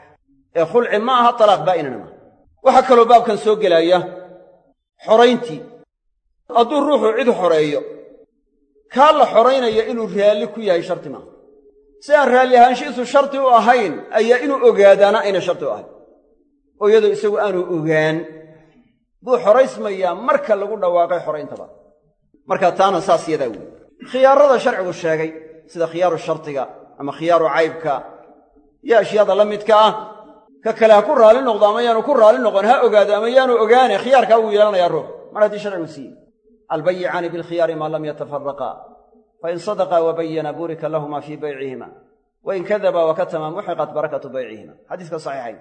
Speaker 1: Ee khulci ma aha talaaq baa'inana maaha waxaa kaloo baabkan soo gelaya xorayntii. Hadduu ruuxu cid xoreeyo kaa la xoraynaya inuu raalli ku yahay sharti maaha. Si aan raalli ahaanshihiisu sharti u ahayn ayaa inuu ogaadaana ayna sharti u ahayn. Oo iyadoo isagu aanu ogaan buu xoraysmayaa marka lagu dhawaaqay xorayntaba markaa taana saas yadaa weyi khiyaarada sharcigu sheegay sida khiyaaru shartiga ama khiyaaru caybka iyo ashyaada la midka ah ka kale ha ku raalli noqdo ama yaanu ku raalli noqon ha ogaado ama yaanu ogaane khiyaarkaa wuu yeelanayaa ruux. Mar haddii sharcigu siiyey. Albayicaani bilkhiyaari maa lam yatafaraqaa fain sadaqaa wabayana burika lahuma fii baycihima. Wain kadaba wakatama muxiqat barakatu baycihima. Xadiiska saxiixayn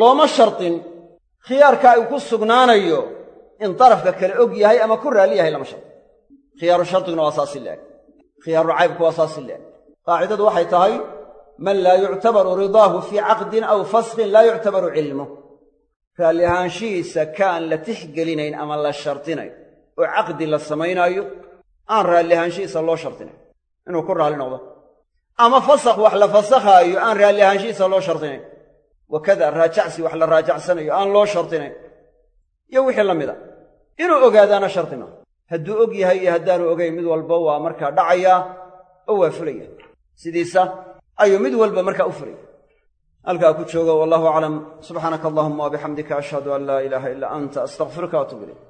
Speaker 1: looma shardin khiyaarka ay ku sugnaanayo in darafka kale og yahay ama ku raalli yahay lama shardi khiyaaru shardiguna waa saasi leeg. Khiyaaru caybku waa saasi leeg. Qaacidadu waxay tahay man laa yuctabaru ridaahu fii caqdin aw faskin laa yuctabaru cilmuh raalli ahaanshihiisa kaan la tixgelinayn ama la shardinayn oo caqdi la samaynaayo aan raalli ahaanshihiisa loo shardinayn inuu ku raalli noqdo. Ama fasakh wax la fasakhaayo aan raalli ahaanshihiisa loo shardinayn wakada raajacsi wax la raajacsanayo aan loo shardinayn iyo wixii la mid a. Inuu ogaadaana shardi maaha hadduu og yahay iyo haddaanu ogayn mid walba waa markaa dhacayaa oo waa fulaya sidiisa ayuu mid walba markaa u fulaya halkaa ku joogo wallahu aclam. Subxaanaka allahuma wabixamdika ashhadu an laa ilaaha ilaa anta astaqfiruka waatuub ilayk